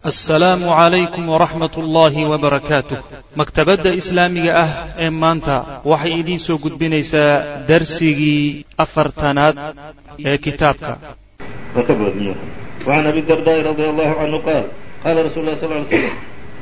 assalaamu calaykum waraxmat ullaahi wabarakaatuh maktabadda islaamiga ah ee maanta waxay idiin soo gudbinaysaa darsigii afartanaad ee kitaabka. Wacan abi dardaai radi allahu canhu qaal qaala rasul sal ly slam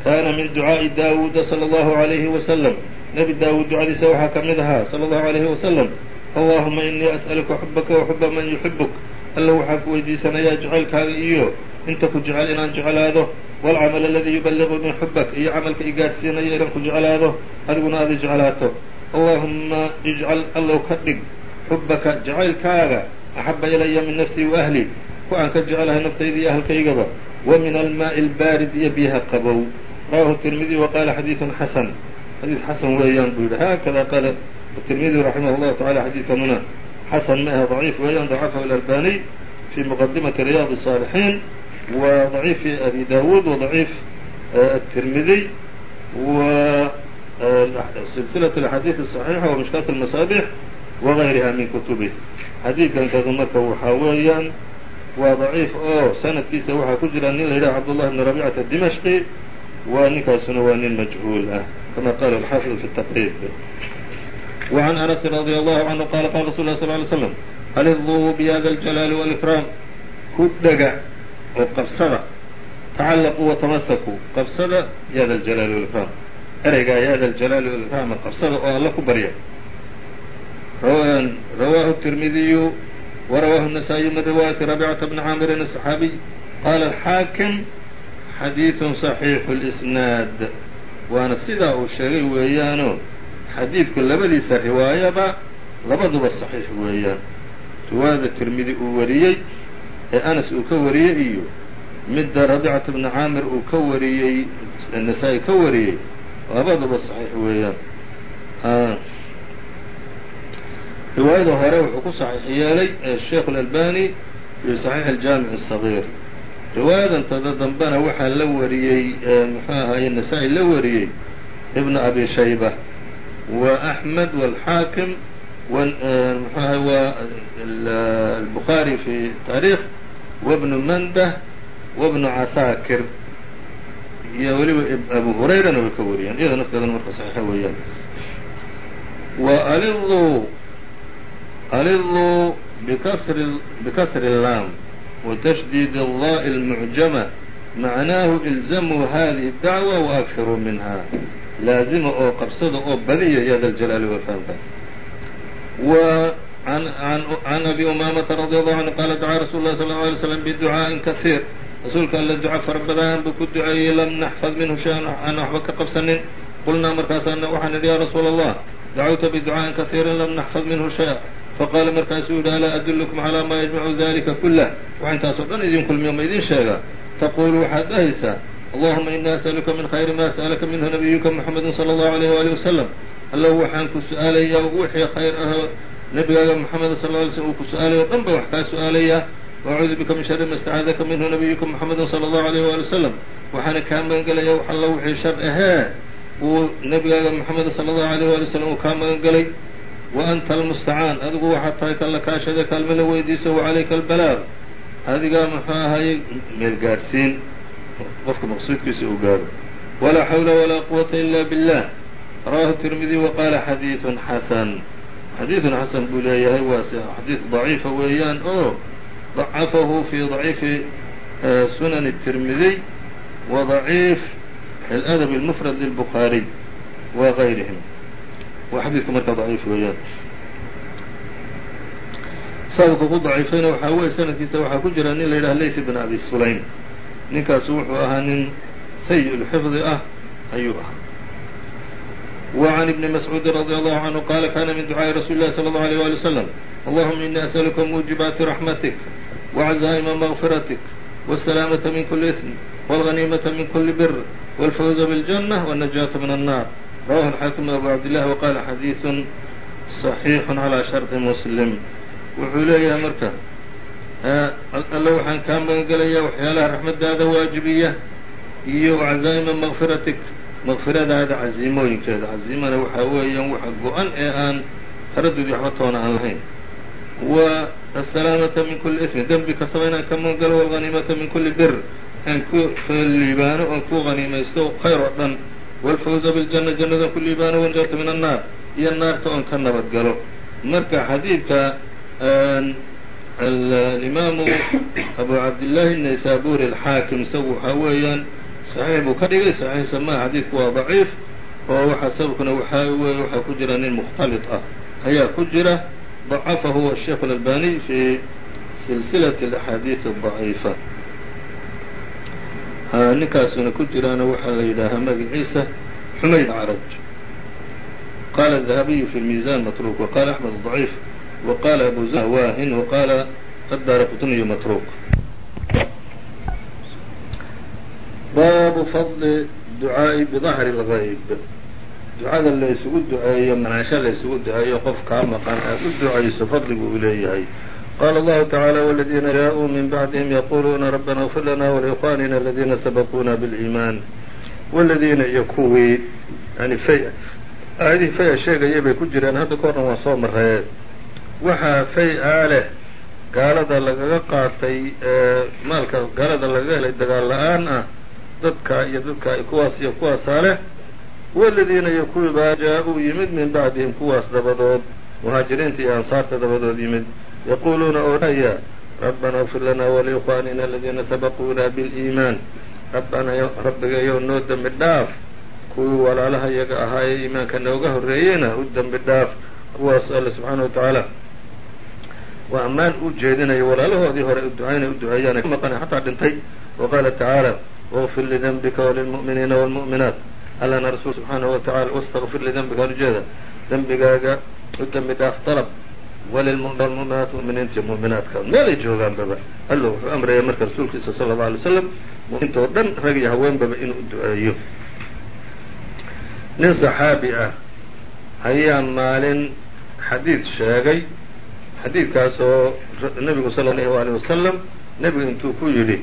kaana min ducaa'i daawuuda sala allahu alayhi wasalam nebi daawuud ducadiisa waxaa ka mid ahaa sala allahu alayhi wasalam allahuma inii as'aluka xubaka wa xuba man yuxibuk alla waxaan ku weydiisanayaa jacaylkaaga iyo inta ku jecel inaan jeclaado walcamal aladii yuballiqunii xubak iyo camalka i gaadhsiinaya inaan ku jeclaado adiguna aada jeclaato. Allahumma ijcal allow ka dhig xubaka jacaylkaaga axabba ilaya min nafsii wa ahli ku aan ka jecelahay naftayda iyo ahalkaygaba. Wa min almaa'i albaarid iyo biyaha qabow. Rawahu tirmidi waqaala xadiidun xasan. Xadiid xasan weeyaan buu yidhi. Haakada qaala tirmidi raximah llahu tacala xadiidkanuna xasan ma ahe ضaciif weeyaan ضacafahu الأlbaniي fi muqadimaةi ryaad الصاalixiin wa ضaciif abi dawuud وضaciif التirmidي w silsilaة الأxaadiiث الصaحيixa ومishkaat الmasaabix وغayriha min kutubih xadiidkankadu marka waxaa weeyaan waa ضaciif oo sanadkiisa waxaa ku jira nin la yidhaha cabdالlahi بn رabيcata الdimashqi waa ninkaasuna waa nin majhuul ah kama qala الxaafiظ fi التaqrib وعn أنس رضي الله عnه qala qala rasul ه صل ly sلم aliduu bhada الجalaali والإكrاam ku dhega oo qabsada tacallaquu وatamasakuu qabsada yada الجalaali والإكrاam ereygaa yada الجalaali والإكrاam qabsada oo alla ku barya rawaahu التirmidiyu وrawaahu النasaaئiyu min riwaayaةi رabيcةa bni caamirin الصxaabiي qaala الxaakim xadiiثu صaxiixu الإsnaad waana sidaa uu sheegay weeyaano xadiidku labadiisa riwaayaba labaduba صaxiix weeyaan riwaayada tirmidi uu wariyey ee anas uu ka wariyey iyo midda rabicata bni caamir uu ka wariyey nasaa-i ka wariyey labaduba صaxiix weeyaan riwaayada hore wuxuu ku saxiix yeelay sheikh اlalbani fi صaxiix اljaamiع الصaغيir riwaayadan tada dambena waxaa la wariyey muxuu ahaye nasaa-i la wariyey ibn abi shayba wa axmed wاlxaakim mxu ahay waa albukhaari fi taarikh wabnu mandah wabnu casaakir iyo weliba abu hurayrana way ka wariyeen iyada nafteedana marka saxiixa weeyaan wa aliduu aliduu bikasri bikasri اllaam وتشديد الضاء المعجمة معناه إلزموا هذه الدعوة وأكثروا منها laazima oo qabsada oo badiya ya daljalaali wlfaankaas wa can abi umaamata radi allahu canhu qaala dacaa rasul lah sal alay slm biducaaءin kaiir rasuulka alla duca fara badaan buu ku duceeyey lam naxfad minhu shay-an aan waxba ka qabsanin. Qulnaa markaasaana waxaan idhi yaa rasuula allah dacawta biducaaءin kaiirin lam naxfad minhu shay-a. Faqaala markaasuu yidhi alaa adulkum calaa maa yajmacu dalika kulah wax intaasoo dhan idin kulmiyo ma idin sheegaa taquulu waxaad dhahaysaa allahuma inii as'aluka min khayri ma sa'alaka minhu nabiyuka muxamedi salى allahu alayh wali wasalam allow waxaan ku su'aalayaa wixii khayr ahoo nebigaaga moxamed sal ly slm uu ku su'aalayo o dhan ba wax kaa su'aalayaa. Wacuudu bika min shari ma istacaadaka minhu nabiyuka moxamedin sala allahu alayh wali wasalam waxaana kaa magan gelaya wax allo wixii shar ahee uu nebigaaga moxamed sala allahu alayh wali wasalam uu kaa magan gelay wa anta almustacaan adigu waxaad tahay kan la kaalme la weydiiso wacalayka albalaaq adigaa muxuu ahayey meelgaadhsiin qofku maqsuudkiisa uu gaaro. Walaa xawla walaa quwata ila billah. Rawahu tirmidi waqaala xadiidun xasan. Xadiidun xasan buu leeyahay waa xadiid daciifa weeyaan oo dacafahu fii daciifi sunani tirmidiy wa daciif adab lmufrad lilbukhaariy wa gayrihim. Waa xadiidka markaa daciif weeyaan. Sababka ku daciifayna waxaa wey sanadkiisa waxaa ku jira nin la yidhaha laysi bn abi sulaym ninkaasu wuxuu ahaa nin sayi lxifdi ah ayuu ahaa وعn بن مسعوud رضي الله عنه qال kاna min duعاaءi رasuل الlh صلى الله عليه ولي وسلم اللهma إني أسألka موجiبaaتi رحمتك وعزائم مغفرتك والسلامة من كل إثم والغنيمة من كل بر والفوز بالجنة والنجاة من النار رwاه الحاkم أbو عبدالله وqال xadيiث صحيiح عlى شhرط مسلم wuxuu leeyahay marka alle waxaan kaa magan gelaya waxyaalaha raxmadaada waajibiya iyo cazaa'ima maqfiratik maqfiradaada caziimooyinkeeda caziimana waxaa weeyaan waxa go-an ee aan taradudi waxba toona aan lahayn wa asalaamata min kuli ismi dembi kastaba inaan ka magan galo walghaniimata min kuli bir aan ku liibaano oon ku qaniimaysto khayr oo dhan wاlfawza biاljanna jannadan ku liibaano wanjata min annaar iyo naarta oon ka nabad marka xadiidka alimaamu abu cabdillaahi naysaburi alxaakim isagu waxaa weeyaan saxiix buu ka dhigay saxiixsa maa xadiidku waa daciif oo waxaa sababkuna waxaa weeye waxaa ku jira nin mukhtalid ah ayaa ku jira ضacafahu الsheikh اlalbaniy fi silsilaة اlaxaadiid الضaciifa ninkaasuna ku jiraana waxaa la yidhaahaa magaciisa xumayd acraj qala الذahabiyu fi اlmiizan matruk waqala axmed ضaciif waqala abu z waahin waqala addaara qutniyu matruk baabu fadli ducaa'i bidahri اlgayb ducada la isugu duceeyo manaansho la isugu duceeyo qof kaa maqan aad u ducayso fadligu uu leeyahay qala allahu tacaala wاladiina jaaءuu min bacdihim yaquluuna rabbana اغfir lana wlikhwanina aladiina sabaquuna biاliimaan wladiina iyo kuwii yani fay aayadihii faya sheegaya bay ku jireen hadda ka horna waan soo marree waxaa fay-aa leh gaalada lagaga qaatay ee maalka gaalada lagaga helay dagaal la'aan ah dadkaa iyo dadkaa kuwaas iyo kuwaasaa leh waladiina iyo kuwii baa jaa-uu yimid min bacdihim kuwaas dabadood muhaajiriinta iyo ansaarta dabadood yimid. Yaquuluuna oodhaya rabbana اغfir lana waliikhwaanina aladiina sabaquuna biliimaan. Rabbanaa rabbigayow noo dembi dhaaf kuwii walaalaha iyaga ahaa ee iimaanka nooga horreeyeyna u dembi dhaaf kuwaas alle subxaana wa tacaala waa ammaan u jeedinayo walaalahoodii hore ducaynay u duceeyaan maqan xataa dhintay. Waqaala tacaala waqfir lidembika walilmu'miniina waalmu'minaat allana rasuul subxaanahu wa tacala wastakfir lidembika ujeeda dembigaaga u dembi dhaaf dalab walilmu'minaat mu'miniinta mu'minaadka. Meelay joogaanbaba allo wuxuu amraya marka rasuulkiisa sala allau alay waslam mu'miniinta oo dhan rag iyo haweenbaba inuu duceeyo nin saxaabi ah ayaa maalin xadiid sheegay xadiidkaas oo nebigu sala allahu aleyh wasalam nebigu intuu ku yidhi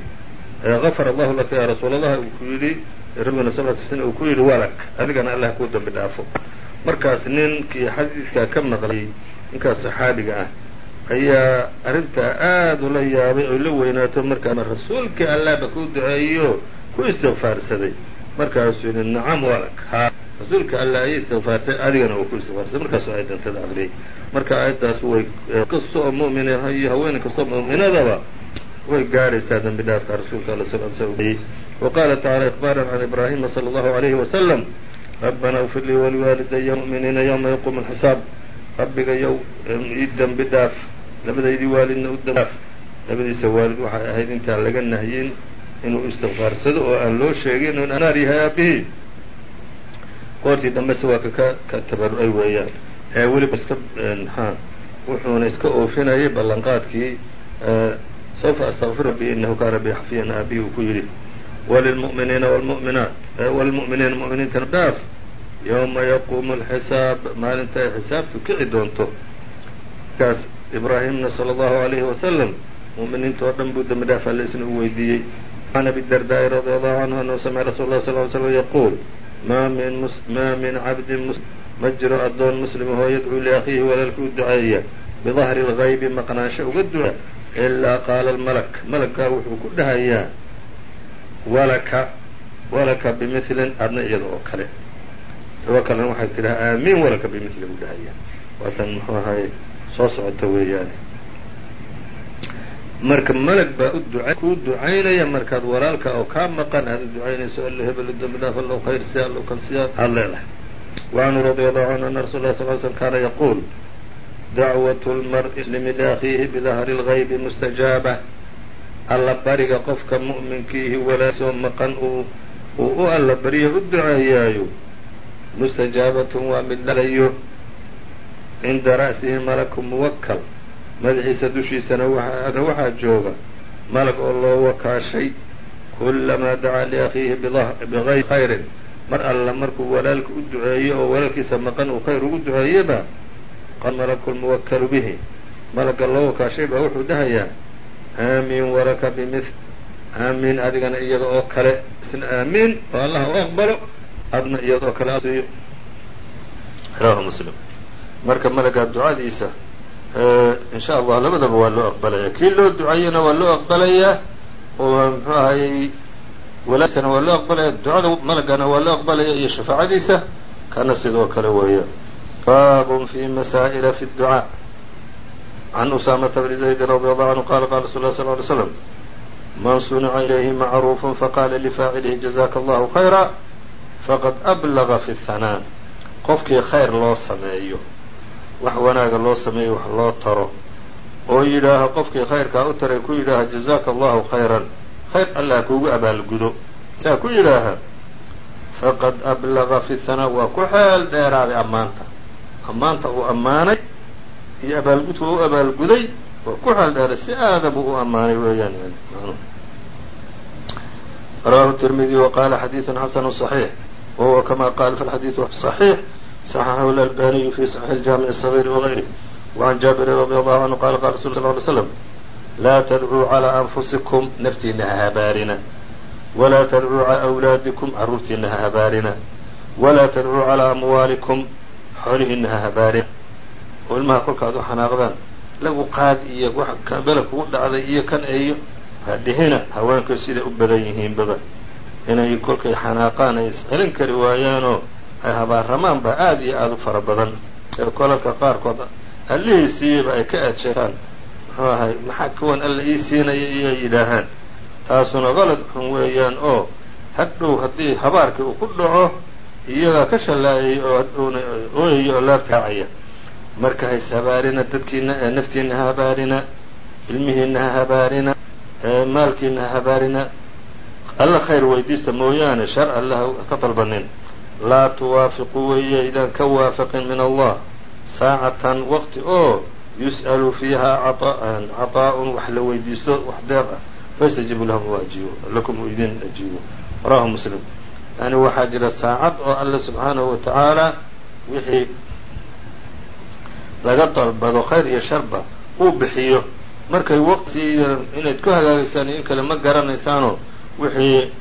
gafar allahu laka yaa rasuul allah uu ku yidhi l sl uu ku yidhi walak adigana allah kuu dambi dhaafo. Markaas ninkii xadiidkaa ka maqlay ninkaas saxaabiga ah ayaa arrintaa aad ula yaabay oo la weynaato markaana rasuulkii allahba kuu duceeyo? Ku istikfaarsaday markaasuu yidhi nacam walak rasuulka allah ayay istikfaarsay adigana uu ku istikfaarsay markaasuu aayaddantada aqriyay marka aayaddaas way kasta oo mu'min iyo haweeney kastoo mu'minadaba way gaadhaysaa dembi dhaafka rasuulka alla sal sl wa qaala tacala ikhbaaran can ibraahima sala allahu alayhi wasalam rabbana اغfir lii waliwaalidaya mu'miniina yowma yaquumu alxisaab rabbigayow ii dembi dhaaf labadaydii waalidna u dembi dhaaf. Labadiisa waalid waxay ahayd intaan laga nahyin inuu istikfaarsado oo aan loo sheegin in anaar yahay aabihii qoortii dambese waa kaka ka tabaru-ay weeyaan. Ee weliba iska maxaa wuxuuna iska oofinayay ballanqaadkii sawfa astakfir rabbi inahu kaana bi xafiyan uu ku yidhi walilmu'miniina wlmu'minaat walilmu'miniina mu'miniintana dhaaf yowma yaquumu alxisaab maalinta ay xisaabtu kici doonto. Markaas ibraahimna sala allahu alayhi wasalam mu'miniinta oo dhan buu dembi dhaaf alle isna u weydiiyey. Can abi dardaa'i radi allahu canhu anahu samica rasuul lah sal ly slm yaquul maa min cabdin ma jiro addoon muslimahoo yadcuu liakhiihi walaalka u duceeya bidahri lgaybi maqnaansho uga duca ilaa qaala almalak malaggaa wuxuu ku dhahayaa walaka walaka bimilin adna iyada oo kale ribo kalena waxay tidhaha aamiin walaka bimili u dhahayaa waatan muxuu ahaye soo socota weeyaane marka malag baa kuu ducaynaya markaad walaalka oo kaa maqan aad u ducaynayso alla hebel dambi dhaaf allow khayr siya allow kan siya aad leedahay. Wacanhu radia allahu canhu ana rasul lah sal l slm kaana yaquul dacwat lmari muslimi liakhiihi bidahri lgaybi mustajaaba. Alla bariga qofka mu'minkiihi walaasoo maqan uu u alla bariyo u duceeyaayo mustajaabatun waa mid dhalayo cinda ra'sihi malaku muwakal madaxiisa dushiisana waxaa jooga malag oo loo wakaashay kulamaa dacaa liakhiihi bigayri khayrin. Mar alla markuu walaalka u duceeyo oo walaalkiisa maqan uu khayr ugu duceeyaba qad malaku lmuwakalu bihi. Malagga loo wakaashay baa wuxuu dhahayaa aamiin walaka bimil aamiin adigana iyada oo kale. Isna aamiin oo allaha u aqbalo adna iyada oo kale asiiyo rawahu muslim. Marka malaggaa ducadiisa in sha allah labadaba waa loo aqbalaya. Kii loo duceeyana waa loo aqbalayaa oo walaasana waa loo aqbalaya ducada malagana waa loo aqbalaya iyo shafaacadiisa kana sidoo kale weeya. Baabun fi masaa'ila fi اducaa can usaamata bni zaydin radi allahu canhu qala qala rasul lah sl ly slam man sunica ilayhi macruufu faqala lifaacilihi jazaka allahu khayra faqad ablaga fi اhanaa qofkii khayr loo sameeyo wax wanaaga loo sameeyey wax loo taro oo yidhaaho qofkii khayrkaa u taray ku yidhaaha jazaaka allahu khayran. Khayr allah kuugu abaalgudo. Saa ku yidhaaha faqad ablaqa fi sana waa ku xeel dheeraaday ammaanta. Ammaanta uu ammaanay iyo abaalgudka u abaalguday waa ku xeel dheeray si aadabu u ammaanay weeyaan rawaahu tirmidi wa qaala xadiidu xasanu صaxiix wahuwa kama qaala fi xadiidu صaxiix صaxaxahu اlalbaniyu fi صaxiix اjaamiع الصغيr وغayrih وعan jaabirin radi allahu canhu qala qala rasul sl ly slm laa tadcuu calىa anfusikum naftiina ha habaarina walaa tadcuu calى أwlaadikum carruurtiina ha habaarina walaa tadcuu calىa amwaalikum xoolihiina ha habaarina oo ilmaha kolkaad u xanaaqdaan lagu qaad iyo wax bela kugu dhacday iyo kan eeyo hadhihina haweenku siday u badan yihiinbaba inay kolkay xanaaqaan ay iscelin kari waayaanoo ay habaaramaan baa aada iyo aada u fara badan ee kolalka qaarkood allihii siiyeyba ay ka eedsheetaan muxuu ahay maxaa kuwan alla ii siinaya iyoy yidhaahaan? Taasuna qalad xun weeyaan oo hadhow haddii habaarkii uu ku dhaco iyagaa ka shallaayay oo hadhowna ooyaya oo laabtaacaya marka hays habaarina dadkiina naftiina ha habaarina ilmihiina ha habaarina maalkiina ha habaarina. Alla khayr weydiista mooyaane shar alla ka dalbanin laa tuwaafiquu weeye idaan ka waafaqin min allah saacatan waqti oo yus'alu fiiha caطaa'un wax la weydiisto wax deeq ah fayastajiibu lahum u lakum idin ajiibo rawahu muslim yani waxaa jira saacad oo alle subxaanahu wa tacaala wixii laga dalbado khayr iyo sharba uu bixiyo markay waqti inayd ku hagaagaysaan in kale ma garanaysaanoo wixii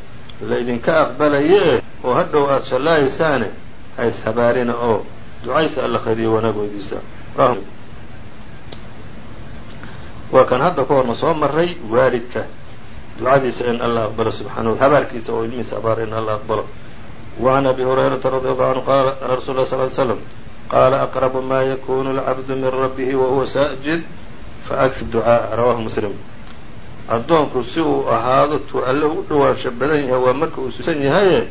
laydinka aqbalayee oo hadhow aada shallaayasaane ha ishabaarina oo ducaysa alla khayriyo wanaagodiisa waa kan hadda ka horna soo maray waalidka. Ducadiisa in alla aqbalo subxaana habaarkiisa oo ilmihiisa abaar in alla aqbalo. Waan abi hurayrata radi allahu anhu qaala qaala rasul lah sal slam qaala aqrabu maa yakunu alcabdu min rabbihi wahuwa saajid faakir ducaaa. Rawahu muslim addoonku si uu ahaado tu alle ugu dhawaansho badan yahay waa marka uu susan yahaye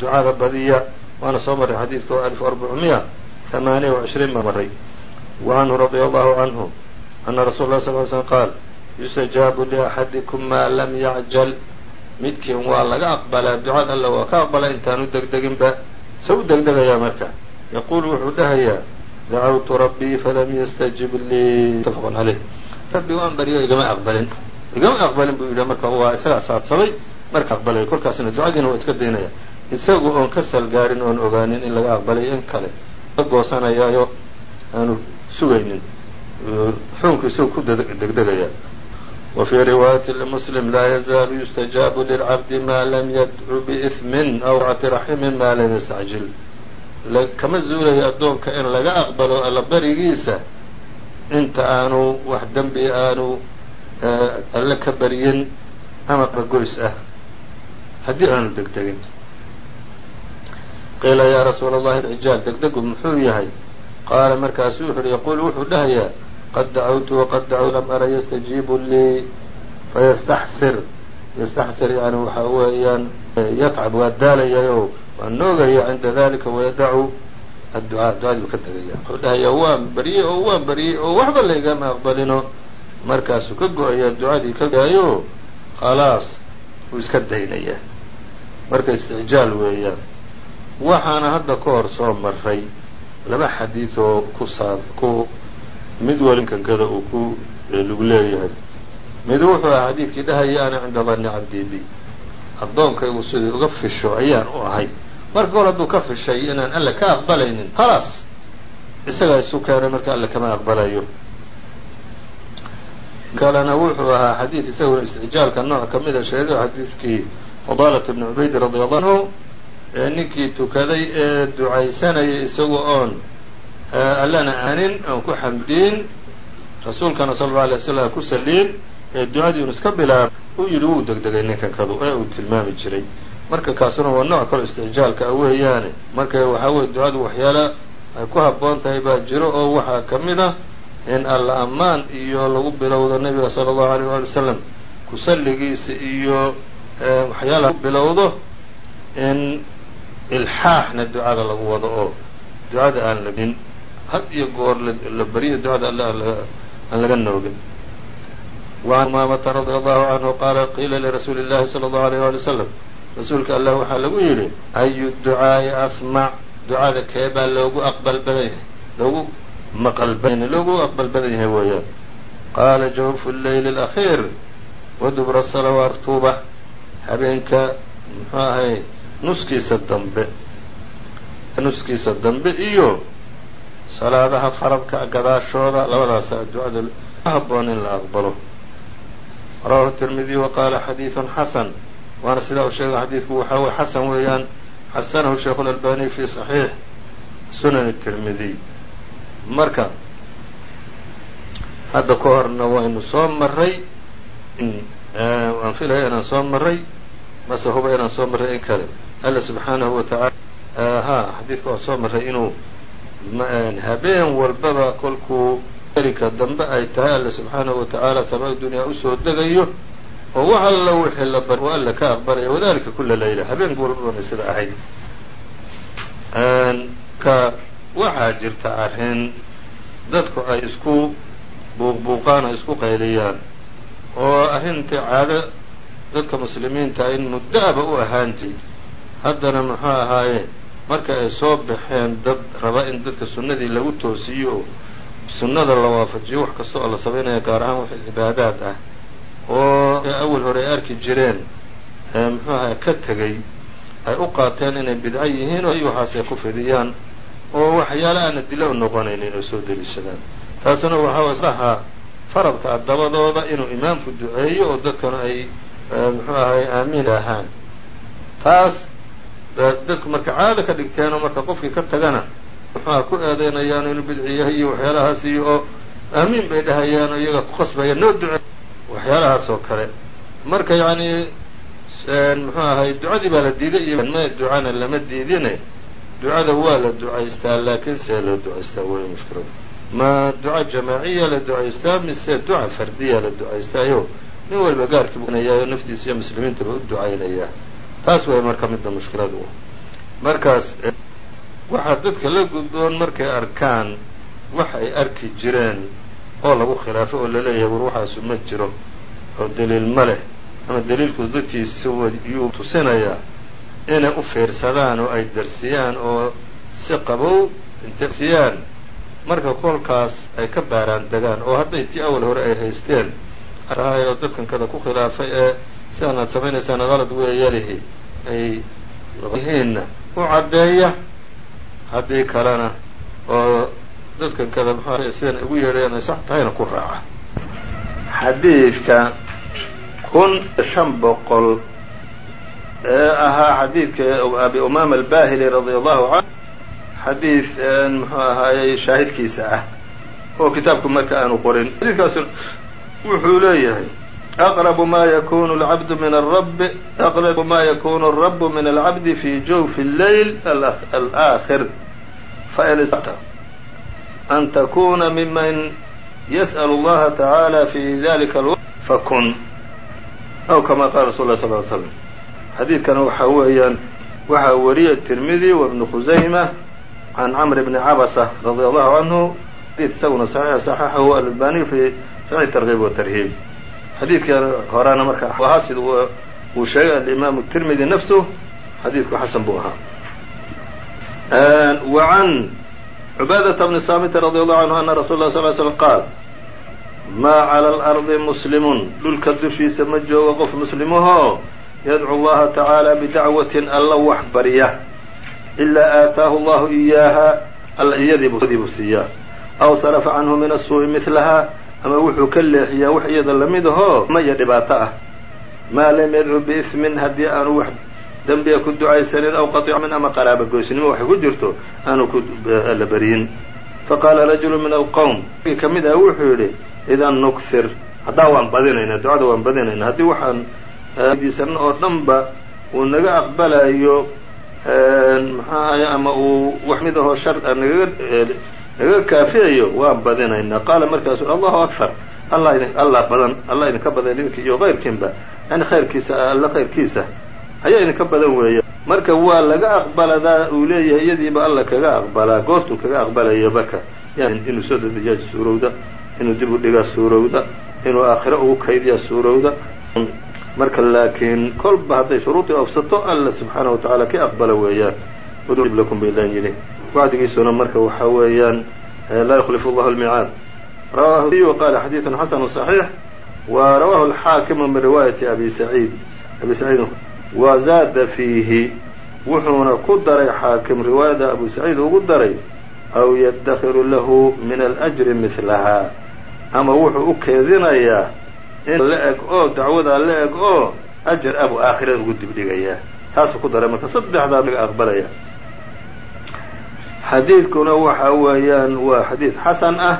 ducada badiya waana soo marray xadiidku alif arbacmiya hamaaniya وacishriin baa marray wacanhu radia allahu canhu ana rasul lah sal sl qaal yustajaabu liaxadikum maa lam yacjal. Midkiin waa laga aqbalaa ducada alla waa ka aqbalaa intaanu degdeginba se u degdegayaa marka? Yaquulu wuxuu dhahayaa dacawtu rabbii falam yastajib lii. Mutafaq caleyh rabbi waan baryo igama aqbalin igama aqbalin buu yidhi marka waa isagaa saabsaday marka aqbalay. Kolkaasna ducadiina waa iska daynaya. Isagu oon ka salgaarin oon ogaanin in laga aqbalay in kale. Ka goosanayaayo aanu sugaynin. Xukunku isagu ku degdegaya. Wa fii riwaayati muslim laa yazaalu yustajaabu lilcabdi maa lam yadcu biismin aw racati raximin maa lam yastacjil. Kama zuulayo adoonka in laga aqbalo alla berigiisa. Inta aanu wax dembi aanu alle ka baryin ama qagoys ah. Haddii aanu degdegin. Qiila yaa rasuula allahi alcijaal degdegu muxuu yahay? Qaala markaasu wuxu uhi yaquulu wuxuu dhahayaa qad dacawtu waqad dacw lam ara yastajiibu lii fayastaxsir. Yastaxsir yani waxa weeyaan yatcab waa daalayayo waa noogaya cinda dalika wayadacu adducaa ducadii ka tegaya wuxuu dhahayaa waan baryey oo waan baryey oo waxba laygama aqbalino markaasuu ka go'ayaa ducadii ka gaayo khalaas wuu iska daynaya. Marka isticjaal weeyaan waxaana hadda ka hor soo maray laba xadiid oo ku saab ku mid walinkankada uu ku lagu leeyahay. Mid wuxuu ahaa xadiidkii dhahaya ana cinda danni cabdii bi. Addoonkaygu sidii uga fisho ayaan u ahay. Marka hor hadduu ka fishay inaan alle ka aqbalaynin khalaas isagaa isu keenay marka alle kama aqbalayo kalena wuxuu ahaa xadiid isaguna isticjaalka nooc ka mida sheego xadiidkii fadaalat bni cubayd radi allahu anhu ee ninkii tukaday ee ducaysanayay isaga oon allana aanin oon ku xamdiin rasuulkana sala allau alay slam ku saliin ee ducadii un iska bilaab uu yidhi wuu degdegay ninkan kadu ee uu tilmaami jiray marka kaasuna waa nooc kalo isticjaalka ah weeyaane marka waxaa weye ducadu waxyaala ay ku habboon tahay baa jiro oo waxaa ka mid ah in alla ammaan iyo lagu bilowdo nebiga sala allahu alayh waali wasalam kusalligiisa iyo eh, waxyaalaa bilowdo in ilxaaxna ducada lagu wado oo ducada aan labin had iyo goor la beriyo ducada alla aan laga noogin. Waan maamata radi allahu canhu qaala qiila lirasuuli illahi sala allahu alayh waali wasalam rasuulka allah waxaa lagu yidhi ayu ducaa'i asmac ducada keebaa loogu aqbal badan yahay loogu loogu aqbal badan yahay weeyaan qaala jawfu leyl اlأkhiir wadubra salawaat tuuba habeenka muxuu ahay nuskiisa dambe nuskiisa dambe iyo salaadaha faradka gadaashooda labadaasa ducada haboon in la aqbalo rawahu التirmidiي وqala xadiiث xasan waana sidaa u sheega xadiidku waxaa wey xasan weeyaan xasanahu sheikh األbani fi صaxiix sunan التirmidiy marka hadda ka horna waynu soo maray waan filaya inaan soo maray mase huba inaan soo maray in kale. Alla subxaanahu wa taala ha xadiidka waan soo maray inuu habeen walbaba kolkuu ka dambe ay tahay alla subxaanahu wa tacaala samaa dunyaa u soo degayo oo wax alla wixii la bar waa alla ka aqbalaya wadalika kula layla habeenka walbabana sida ahayd waxaa jirta arrin dadku ay isku buuqbuuqaan ay isku qayliyaan oo arrintii caado dadka muslimiinta in muddo-aba u ahaanti. Haddana muxuu ahaaye marka ay soo baxeen dad raba in dadka sunnadii lagu toosiyo oo sunnada la waafajiyo wax kasta oo la samaynaya gaar ahaan wax cibaadaad ah oo awal hore ay arki jireen muxuu ahay ka tegey ay u qaateen inay bidco yihiin oo waxaas ay ku fidiyaan oo waxyaala aan adilo u noqonaynin oo soo deliishadaan taasuna waxaa ahaa faradka a dabadooda inuu imaamku duceeyo oo dadkana ay muxuu ahay aamiin ahaan. Taas dadku marka caado ka dhigteenoo marka qofkii ka tagana muxuuha ku eedeynayaan inuu bidci yahay iyo waxyaalahaas oo aamiin bay dhahayaan oo iyaga ku khasbaya noo duce waxyaalahaas oo kale. Marka yacni muxuu ahay ducadii baa la diiday iyo ducana lama diidine ducada waa la ducaystaa laakiin see loo ducaystaa way mushkiladu ma duca jamaaciya la ducaystaa mise duca fardiya la ducaystaayo? Nin waliba gaarkii bunayaa naftiisa iyo muslimiintaba u ducaynayaa. Taas way marka midda mushkiladu. Markaas waxaa dadka la gudboon markay arkaan wax ay arki jireen oo lagu khilaafo oo la leeyahay war waxaasu ma jiro oo daliil ma leh ama daliilku dadkiisa yuu tusinayaa inay u fiirsadaan oo ay darsiyaan oo si qabow intarsiyaan marka kolkaas ay ka baaraan degaan oo hadday tii awal hore ay haysteen tahay oo dadkan kada ku khilaafay ee sidaan aad samaynaysaan qalad weeyalihi ay yihiinna u caddeeya haddii kalena oo dadkan kada mxu sidan ugu yeedhayaan ay sax tahayna ku raaca. Xadiidka kun shan boqol ee ahaa xadiidka abi umaama albahili radia allahu canhu xadiid muxuu ahaayey shaahidkiisa ah. Oo kitaabku marka aanu qorin. Xadiidkaas wuxuu leeyahay aqrabu ma yakunu alcabdu min arabi aqrabu ma yakunu alrabu min alcabdi fi jawfi اleyl alaakhir. Fain istata an takuna miman yas'l اllaha tacaala fi dalika alwqt fakun aw kama qala rasul lah sal l slam xadiidkana waxaa weeyaan waxaa wariyay tirmidi wa ibnu khusayma can camr bni cabasa radia allahu canhu xadiid isaguna saxiix saxaxahu albaniy fi saxiix tarkiib wa tarhiib. Xadiidkan horena marka ahaa sida uu sheegay alimaamu tirmidi nafsu xadiidku xasan buu ahaa. Wa can cubaadata bni saamiti radi allahu canhu ana rasul lah sal slm qaal maa cala alardi muslimun dhulka dushiisa ma joogo qof muslimahoo yadcu allaha tacaala bidacwatin alla wax barya ilaa aataahu allahu iyaaha alla iyadiibuu siiyaa aw sarafa canhu min asuu'i midlahaa ama wuxuu ka leexiyaa wax iyada la mid ahoo ma iyo dhibaato ah. Maa lam yadcu biismin haddii aanu wax dembiga ku ducaysanin aw qaطicmin ama qaraaba goysnimo waxay ku jirto aanu ku la beryin faqaala rajulu min alqowm ka mid ah wuxuu yidhi idan nukhir haddaa waan badinaynaa ducada waan badinaynaa haddii waxaan weydiisano oo dhanba uu naga aqbalayo maxaahay ama uu wax mid ahoo shar nagaga nagaga kaafiyayo waan badinaynaa qaala markaasu allahu akbar. Alla idin allah badan allah idinka badan idinka iyo kayrkiinba yani khayrkiisa alla khayrkiisa. Ayaa idinka badan weeya. Marka waa laga aqbaladaa uu leeyahay iyadiiba alla kaga aqbalaa goortuu kaga aqbalayo baka. Inuu soo dedejiyaa suurowda inuu dib u dhigaa suurowda inuu aakhiro ugu kaydiyaa suurowda marka laakiin kolba hadday shuruudii oobsato alla subxaanahu wa tacaala ka aqbala weeyaan. Udib lakum baylan yidhi wacdigiisuna marka waxaa weeyaan laa yukhlifu allahu almicaad rawahu qala xadiidun xasanu صaxiix wa rawahu alxaakimu min riwaayati abi saciid. Abi saciid wa zaada fiihi. Wuxuuna ku daray xaakim riwaayada abu saciid ugu daray aw yaddakiru lahu min alأjri mihlaha ama wuxuu u keedinayaa in la eg oo dacwadaa la eg oo ajar abu aakhirada ugu dibdhigayaa taasuu ku daray marka saddexdaa naga aqbalaya xadiidkuna waxa weeyaan waa xadiid xasan ah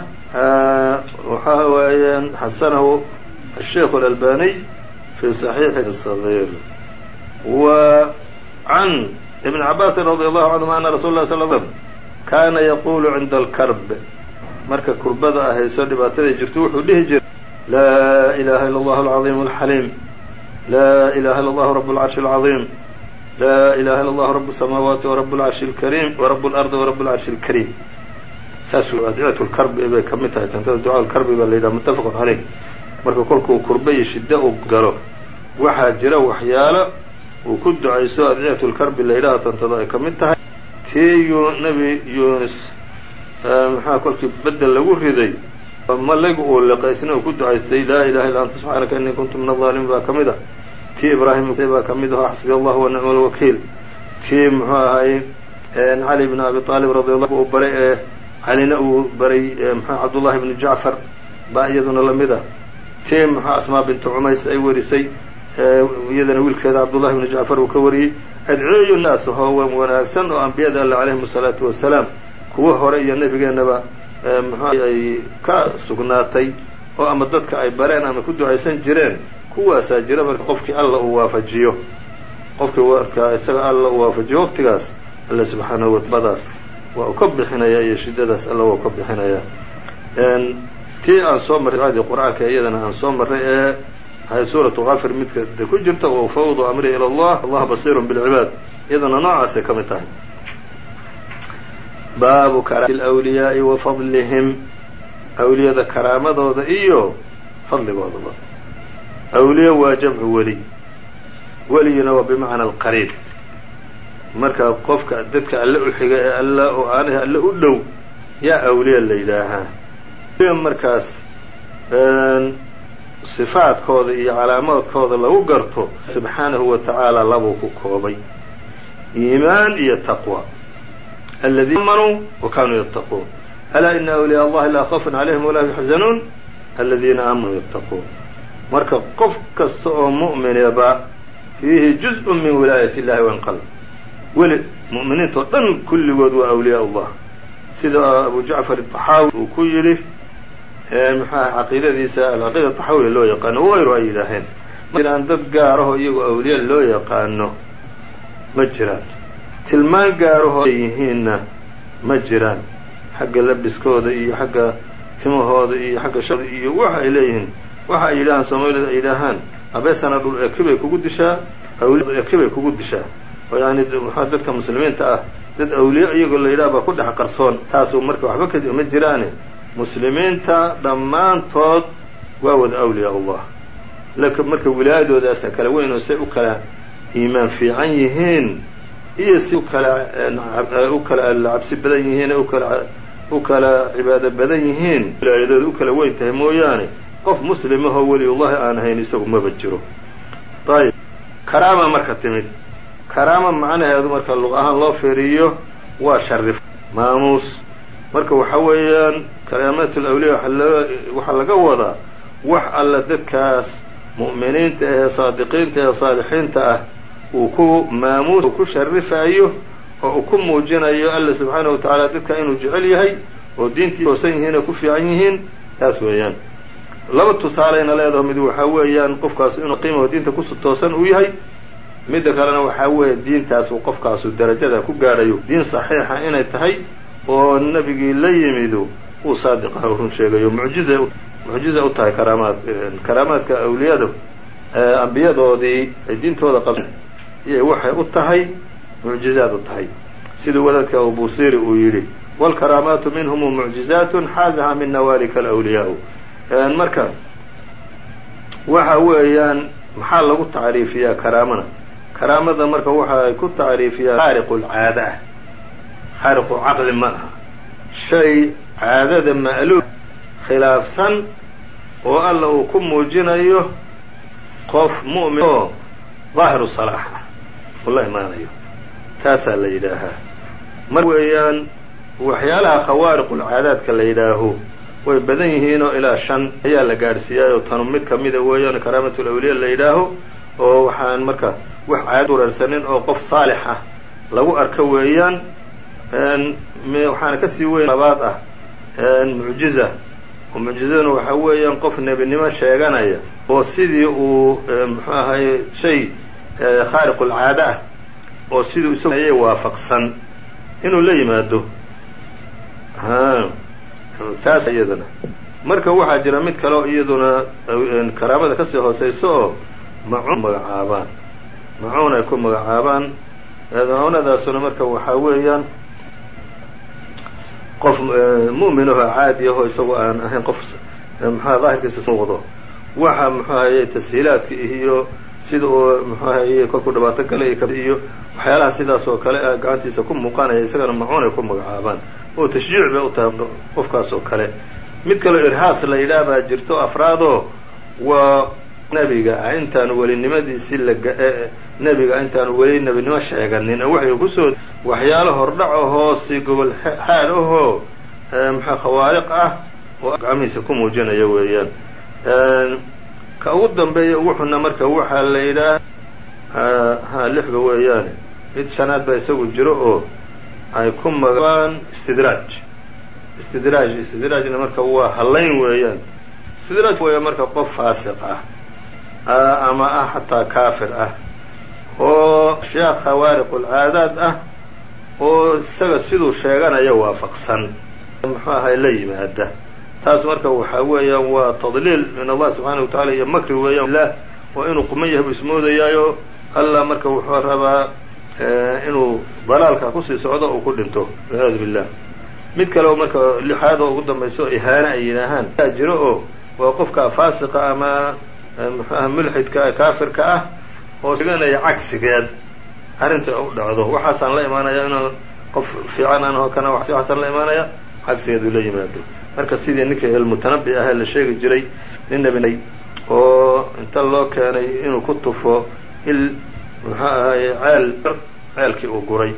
waxa weeyaan xasanahu الsheikh الأlbaniy fi صaxiixi الصغيir wa can ibn cabaasin radي allahu canهuma ana rasul lah sl slam kaana yaqulu cinda اlkarb marka kurbada ahayso dhibaataday jirto wuxuu dhihi jiray لا إله إلا الله العظيم الحليم laa إله illa allahu رب العرش العظيم laa ilaha illa allahu rabu samaawaati warab lcarshi lkariim warab lardi warab lcarshi lkariim saas adicatu lkarbi bay ka mid tahay. Tantada ducaa lkarbi baa la yidhaha muttafaqun caleyh marka kolkuu kurbayi shiddo u galo waxaa jira waxyaalo uu ku ducayso adciyatu lkarbi la yidhaha tantada ay ka tahay. Tii nebi yunis maxaa kolkii bedel lagu riday? Malaygu uu liqaysna uu ku ducaystay laa ilaha illa anta subxaanaka innii kuntu min aظaalimiin baa ka mid ah. Tii ibraahim baa ka mid aho xasbi allah wa nicma lwakiil tii muxuu ahay cali bn abi aalib radi allah uu baray ee calina uu baray mxua cabdullahi bnu jacfar baa iyaduna la mid ah. Tii mxua asmaa bintu cumays ay warisay iyadana wiilkeeda cabdullahi bnu jacfar uu ka wariyey. Adceeyu naas hoo wanaagsan oo ambiyada alle calayhim asalaatu wasalaam kuwa hore iyo nebigeennaba mxua ay ka sugnaatay oo ama dadka ay bareen ama ku ducaysan jireen kuwaasaa jira marka qofkii alla uu waafajiyo. Qofkii marka isaga alla uu waafajiyo waqtigaas alle subxaanahu watadaas waa uu ka bixinayaa iyo shiddadaas alla waa ka bixinayaa. Tii aan soo marray ducadii qur'aanka iyadana aan soo marray ee ahay suuratu kafir midka ku jirta wa ufawdu amri ila allah allah basiirun bilcibaad iyadana noocaasay ka mid tahay baabu karaamati alwliyaai wa fadlihim. Awliyada karaamadooda iyo fadligoodaba awliya waa jamcu weli weligina waa bimacna alqariib. Marka qofka dadka alle u xiga ee alla oo aanaha alle u dhow yaa awliya la yidhaahaa. Markaas sifaadkooda iyo calaamaadkooda lagu garto subxaanahu wa tacaala labuu ku koobay. Iimaan iyo taqwa aamanuu wa kaanuu yattaquun alaa ina awliyaa allahi laa khawfun calayhim walaa yaxzanuun aladiina aamanuu yattaquun marka qof kasta oo mu'minaba fiihi juz-un min wilaayat illahi wanqalb weli mu'miniintao dhan kulligood waa awliyaa allah sida abu jacfar aaxaawi uu ku yidhi maxaa caqiidadiisa alcaqiida taxawiya loo yaqaano wayru ay yidhaaheen jiraan dad gaaraho iyagoo awliya loo yaqaano ma jiraan tilmaan gaaraho yihiinna ma jiraan. Xagga labiskooda iyo xagga timahooda iyo xagga shada iyo waxa ay leeyihiin. Waxa ay yidhahaan soomaalida ay yidhaahaan abeesana dhul ekibay kugu dishaa? Awliya ekibay kugu dishaa? Oo yani maxaa dadka muslimiinta ah dad awliya iyagoo la yidhaha baa ku dhex qarsoon. Taasuu marka waxba ka ma jiraane. Muslimiinta dhammaantood waa wada awliyaa allah. Marka wilaayadoodaasa kala weyn oo say u kala iimaan fiican yihiin iyo si u kala u kala cabsi badan yihiin u kala cibaado badan yihiin wilaayadooda u kala weyn tahay mooyaane qof muslimahoo weliyullahi aan ahayn isagu maba jiro. Ayib karaama marka timid. Karaama macnaheedu marka luq ahaan loo fiiriyo waa sharif maamuus. Marka waxa weeyaan karaamaat lawliya waxaa laga wadaa wax alla dadkaas mu'miniinta ee saadiqiinta ee saalixiinta ah uu ku maamuus uu ku sharifayo oo uu ku muujinayo alla subxaanahu wa tacaala dadka inuu jecel yahay oo diintii hoosan yihiin oo ku fiican yihiin taas weeyaan. Laba tusaalayna leedaho mid waxaa weeyaan qofkaas inuu qiimaho diinta ku toosan uu yahay midda kalena waxaa weeye diintaas uu qofkaasu darajada ku gaadhayo. Diin saxiixa inay tahay oo nebigii la yimidu uu saadiqaha run sheegayo. Mucjiza mucjiza u tahay karaamaad karaamaadka awliyada ambiyadoodii ay diintooda qabeen iyay waxay u tahay mucjizaad u tahay. Siduu wadaadka abubusiri uu yidhi wاlkaraamaatu minhum mucjizaat xaazaha min nawalika alawliyaa marka waxa weeyaan maxaa lagu tacriifiyaa karaamana karaamada marka waxa ay ku tacriifiyaan khaariqu lcaada ah. Khaariqu caqli ma aha. Shay caadada ma'luum khilaafsan oo alla uu ku muujinayo qof mu'min oo daahiru salaax ah la imaanayo taasaa la yidhaahaa. Mar weeyaan waxyaalaha khawaariqulcaadaadka la yidhaaho way badan yihiinoo ilaa shan ayaa la gaadhsiiyaayoo tanu mid ka mida weeyaan karaamatul awliya la yidhaaho oo waxaan marka wax caada ureersanin oo qof saalix ah lagu arko weeyaan waxaana ka sii weyn labaad ah mucjiza. Oo mucjizaduna waxaa weeyaan qof nebinimo sheeganaya oo sidii uu muxuu ahaye shay khaariqulcaada ah oo siduu isagayay waafaqsan inuu la yimaado. Taas iyadana. Marka waxaa jira mid kale oo iyaduna karaamada ka sii hooseyso oo macuun magacaabaan. Macuun ay ku magacaabaan. Macuunadaasuna marka waxaa weeyaan qof mu'min aho caadi aho isagoo aan ahayn qof mxua daahirkiisa wado? Waxa muxuahaye tashiilaadka iyo sida uu muxuahaye kolkuu dhibaato gale iyo waxyaalaha sidaas oo kale gacantiisa ku muuqanaya isagana macuun ay ku magacaabaan. Oo tashjiic bay u tahay qofkaas oo kale. Mid kaleo irhaas la yidhaah baa jirto afraadoo waa nebiga ah. Intaanu welinimadiisii laga nebiga intaanu weli nebinimo sheeganin. Waxay ku soo waxyaalo hordhac ahoo si gobol xaal ahoo maxaa khawaariq ah oo gacmihiisa ku muujinaya weeyaan ka ugu dambeeya ugu xunna marka waxaa la yidhaah ha lixba weeyaane. Mid shanaad baa isagu jiro oo ay ku magabaan istidraaj. Istidraaj istidraajna marka waa hallayn weeyaan. Istidraaj weeya marka qof faasiq ah ama ah xataa kaafir ah oo ashyaa khawaariqulcaadaad ah oo isaga siduu sheeganaya waafaqsan. Muxuu ahay la yimaada taas marka waxaa weeyaan waa tadliil min allah subxaana wa tacala iyo makri weeyaan lah oo inuu quman yahay buu ismoodayaayo allah marka wuxuu rabaa inuu dalaalka ku sii socdo uu ku dhinto. Walciyaadu billah mid kale oo marka lixaad ugu dambayso ihaane ay yidhaahaan yaa jiro oo waa qofka faasiqa ama muxuaha mulxidka kaafirka ah oo sheeganaya cagsigeed. Arrinta u dhacdo. Waxaasaan la imaanaya inuu qof fiican aan oo kana waxaasaan la imaanaya cagsigeed uu la yimaado. Marka sidii ninkii ilmutanabi ahee la sheegi jiray nin nebi oo inta loo keenay inuu ku tufo il muxuu ahaye ceel ceelkii uu guray.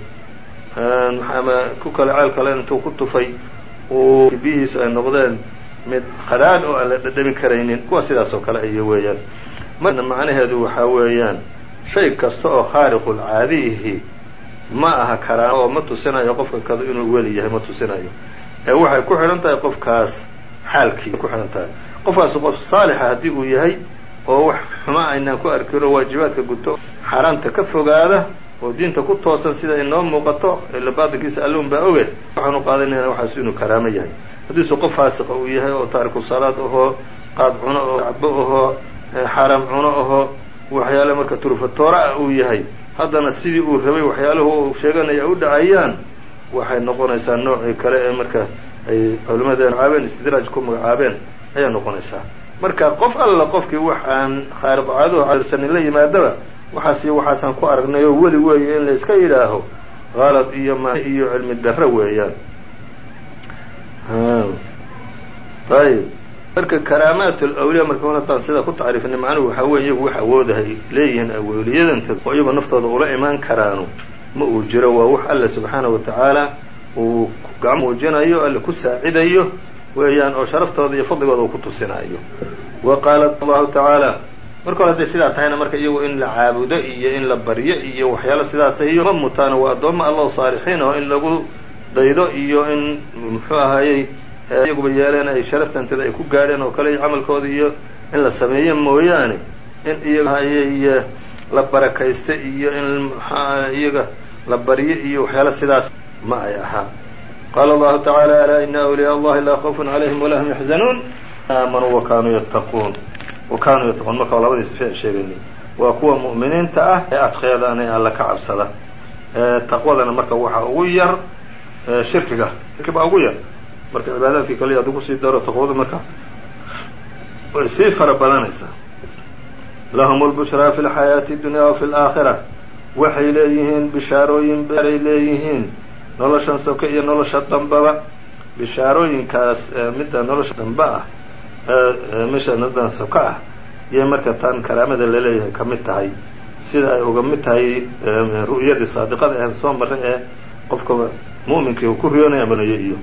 Ama ku kale ceel kale intuu ku tufay uu biyihiisu ay noqdeen mid qadhaadh oo aan la dhadhamin karaynin kuwa sidaas oo kale iyo weeyaan. Marna macnaheedu waxaa weeyaan shay kasta oo khaariqul caadiihi ma aha karaamo oo ma tusinayo qofka kadu inuu weli yahay ma tusinayo ee waxay ku xidhan tahay qofkaas xaalkii ku xidhan tahay. Qofkaasu qof saalixa haddii uu yahay oo wax xuma aynaan ku arkin oo waajibaadka guto xaaraamta ka fogaada oo diinta ku toosan sida inoo muuqato ila baatinkiisa alluun baa oge waxaanu qaadanayna waxaas inuu karaamo yahay. Haddiisu qof faasiqa uu yahay oo taariku salaad ahoo qaad cuno oo cabo ahoo xaaraam cuno ahoo waxyaale marka turufatoora ah uu yahay. Haddana sidii uu rabay waxyaaluhu uu sheeganaya u dhacayaan waxay noqonaysaa noocii kale ee marka ay culimadeen caabeen istidraaj ku magacaabeen ayay noqonaysaa. Marka qof alla qofkii wax aan khaariq caaduhu cadirsanin la yimaadaba waxaas iyo waxaasaan ku aragnay oo weli weeye in la iska yidhaaho qalad iyo ma iyo cilmi darro weeyaan. Ayib marka karaamaat lawliya marka hor haddaan sidaa ku tacriifina macnuhu waxaa weye iyagu wax awoodahay leeyihiin awliyadanta oo iyagu naftooda ula imaan karaanu ma uu jiro waa wax alle subxaana wa tacaala uu gacmo muujinayo alle ku saacidayo weeyaan oo sharaftooda iyo fadligooda uu ku tusinayo. Wa qaala allahu tacaala marka hore hadday sidaa tahayna marka iyagu in la caabudo iyo in la baryo iyo waxyaalo sidaas iyo ma mutaana waa addoomma allahu saalixiin oo in lagu daydo iyo in muxuu ahayey iyaguba yeeleen ay sharaftanteeda ay ku gaadheen oo kale camalkooda iyo in la sameeyo mooyaane in iyaga ayay la barakaysta iyo in maxaa iyaga la baryo iyo waxyaala sidaas ma ay ahaa qaala allahu tacaala alaa ina awliyaa allahi laa khawfun calayhim walaa hum yaxzanuun aamanuu wakanuu yattaquun. Wakanuu yattaquun. Marka labadii sife sheegaynay waa kuwa mu'miniinta ah ee ee alla ka cabsada. Taqwadana marka waxaa ugu yar shirkiga. Shirki baa ugu yar. Marka cibaadaadkii kale hadduu ku sii daro taqwadu marka way sii fara badanaysaa lahum lbushraa fi lxayaati dunya wa fi laakhira waxay leeyihiin bishaarooyin beeray leeyihiin. Noloshan soke iyo nolosha dambaba bishaarooyinkaas midda nolosha dambe ah misha middan soke ah yay marka tan karaamada la leeyahay ka mid tahay. Sida ay uga mid tahay ru'yadii saadiqada ah soo marray ee qofka mu'minkii uu ku riyoonaya amanayo iyo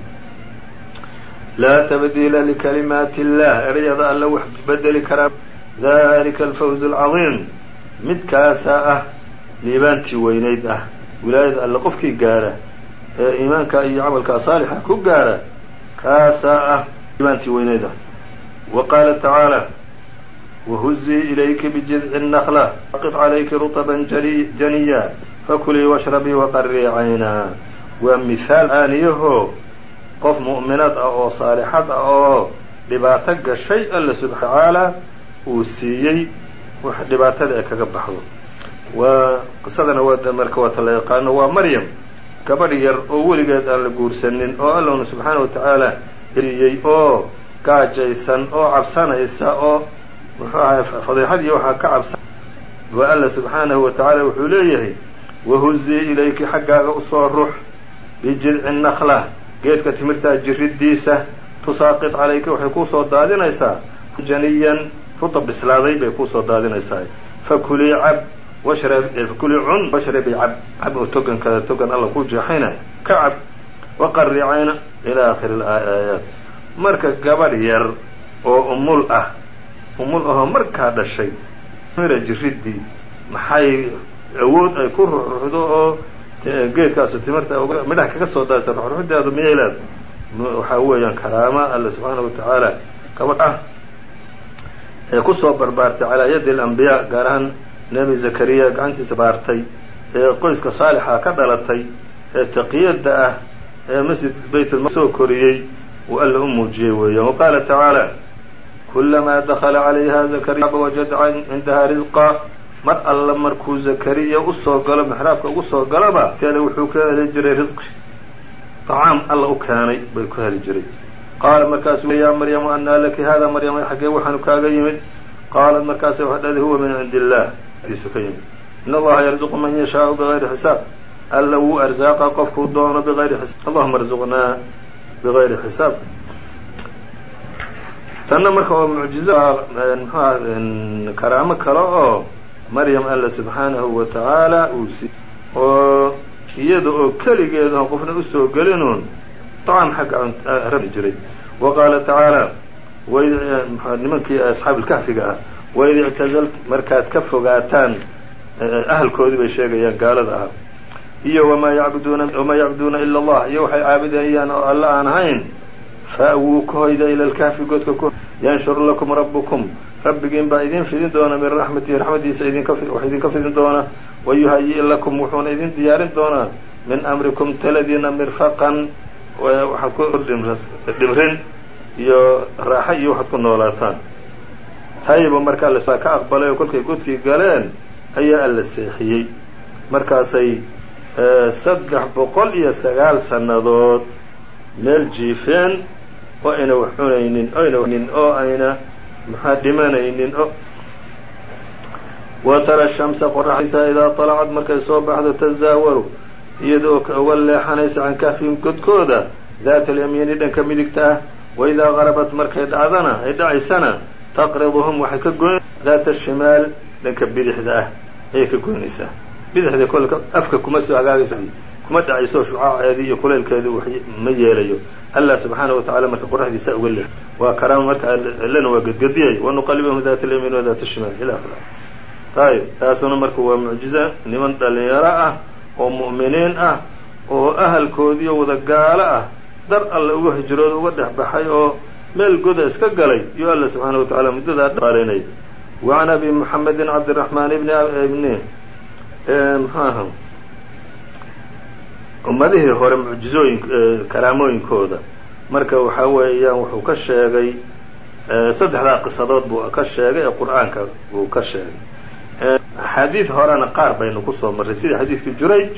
laa tabdiila likalimaati illah erayada alla wax bedeli karaa dalika alfawz alcadiim midkaasaa ah liibaantii weynayd ah wilaayada alle qofkii gaara ee iimaanka iyo camalkaa saalixa ku gaara kaasaa ah liibaantii weynayd ah wa qaala tacaala whuzii ilayki bijidci الnkhla aqif calayki ruطba janiya fakulii washrabii waqarii caynaa waa mihaal aaniyahoo qof mu'minad ah oo saalixad ah oo dhibaato gashay alla subxana tacaala uu siiyey wax dhibaatada ay kaga baxdo. Waa qisadana waa marka waata la yaqaano waa maryam gabadh yar oo weligeed aan la guursanin oo allowna subxaana wa tacaala siiyey oo gaajaysan oo cabsanaysa oo muxuu ahay fadiixadii waxaa ka cabsan. Waa alla subxaanahu wa tacaala wuxuu leeyahay wahuzii ilayki xaggaaga u soo rux bijidci nakla geedka timirtaa jiriddiisa tusaaqit calayki waxay kuusoo daadinaysaa janiyan rutab bislaaday bay kuusoo daadinaysaa. Fakulii cab fakulii cun washrabi cab cab oo togan kada togan alla kuu jeexaynaya ka cab waqarri cayna ilaa aakhiri alaayaat. Marka gabadh yar oo umul ah umul ahoo markaa dhashay mira jiridii maxay awood ay ku ruxruxdo oo geedkaasu timirta midhaha kaga soo daadsa ruxruxdeedu miyay leeda waxaa weeyaan karaama alle subxaana wa tacaala gabadh ah ee ku soo barbaartay calaa yadi alambiyaa gaar ahaan nebi zakariya gacantiisa baartay ee qoyska saalixa ka dhalatay ee taqiyadda ah ee masjid baytulma soo koriyey uu alla u muujiyey weeyaan. Wa qaala tacaala kulamaa dakala calayha zakariya wajada cindaha risqa mar alla markuu zakariya u soo galo mixraabka ugu soo galaba teeda wuxuu ka heli jiray risqi طacaam alla u keenay bay ku heli jiray qaala markaasuu yaa maryamu anaa laki hada maryama xaggee waxaanu kaaga yimid qaalat markaasa waxa dhahday huwa min cindi illah tiisu ka yimid in allaha yarzuqu man yashaau bigayri xisaab alla wuu arzaaqa qofkuu doono bigayri xisaab allahuma arzuqnaa bigayri xisaab tanna marka oo mucjizo mxuha karaamo kale oo maryam alla subxaanahu wa tacaala uu si oo iyada oo keligeeda on qofna u soo gelinuun طacam xagga rabi jiray wa qaala tacaala nimankii asxaabuulkahfiga ah waid ictazalt markaad ka fogaataan ahalkoodii bay sheegayaan gaalada ah iyo wamaa yacbuduuna ila allah iyo waxay caabudayaan oo alla aan ahayn fa-wuu ka hoyda ila lkahfi godka ku yanshur lakum rabbukum rabbigiin baa idin fidin doona min raxmatihi raxmadiisa wax idinka fidin doona wayuhayi lakum wuxuuna idin diyaarin doonaa min amrikum taladiina mirfaqan waxaad ku dhimrin iyo raaxo iyo waxaad ku noolaataan. Tayba marka alla ka aqbalay oo kolkay godkii galeen ayaa alla seexiyey. Markaasay saddex boqol iyo sagaal sannadood meel jiifeen oo ayna wax cunaynin oyna oo ayna maxaa dhimanaynin o wa tara shamsa qoraxaysa idaa طalacad markay soo baxdo tazaawaru iyadoo uga leexanaysa can kahfihim godkooda daata alyamiini dhanka midigta ah waidaa garabat markay dhacdana ay dhacaysana taqriduhum waxay ka goyn daata shimaal dhanka bidixda ah ayay ka goynaysaa bidixda kolka afka kuma soo hagaagayso kuma dhacayso shucaaceedii iyo kuleylkeedii wax ma yeelayo. Allah subxaana wa tacala marka qoraxdiisa uga leex. Waa karaama marka allana waa gedgediyay. Wanuqalibahum daata alyamiin wa daata shimaal ila akhiri ayib taasuna marka waa mucjiza niman dhalinyaro ah oo mu'miniin ah oo ahalkoodiiyo wada gaalo ah dar alle uga hijrooda uga dhex baxay oo meel goda iska galay iyo alla subxaana wa tacala muddadaa dhaarinay wa can abi moxamedin cabdiraxmaan ibni mxuaha ummadihii hore mucjizooyin karaamooyinkooda. Marka waxaa weeyaan wuxuu ka sheegay saddexdaa qisadood buu ka sheegay ee qur'aanka buu ka sheegay axaadiid horena qaar baynu ku soo marray. Sida xadiidkii jurayj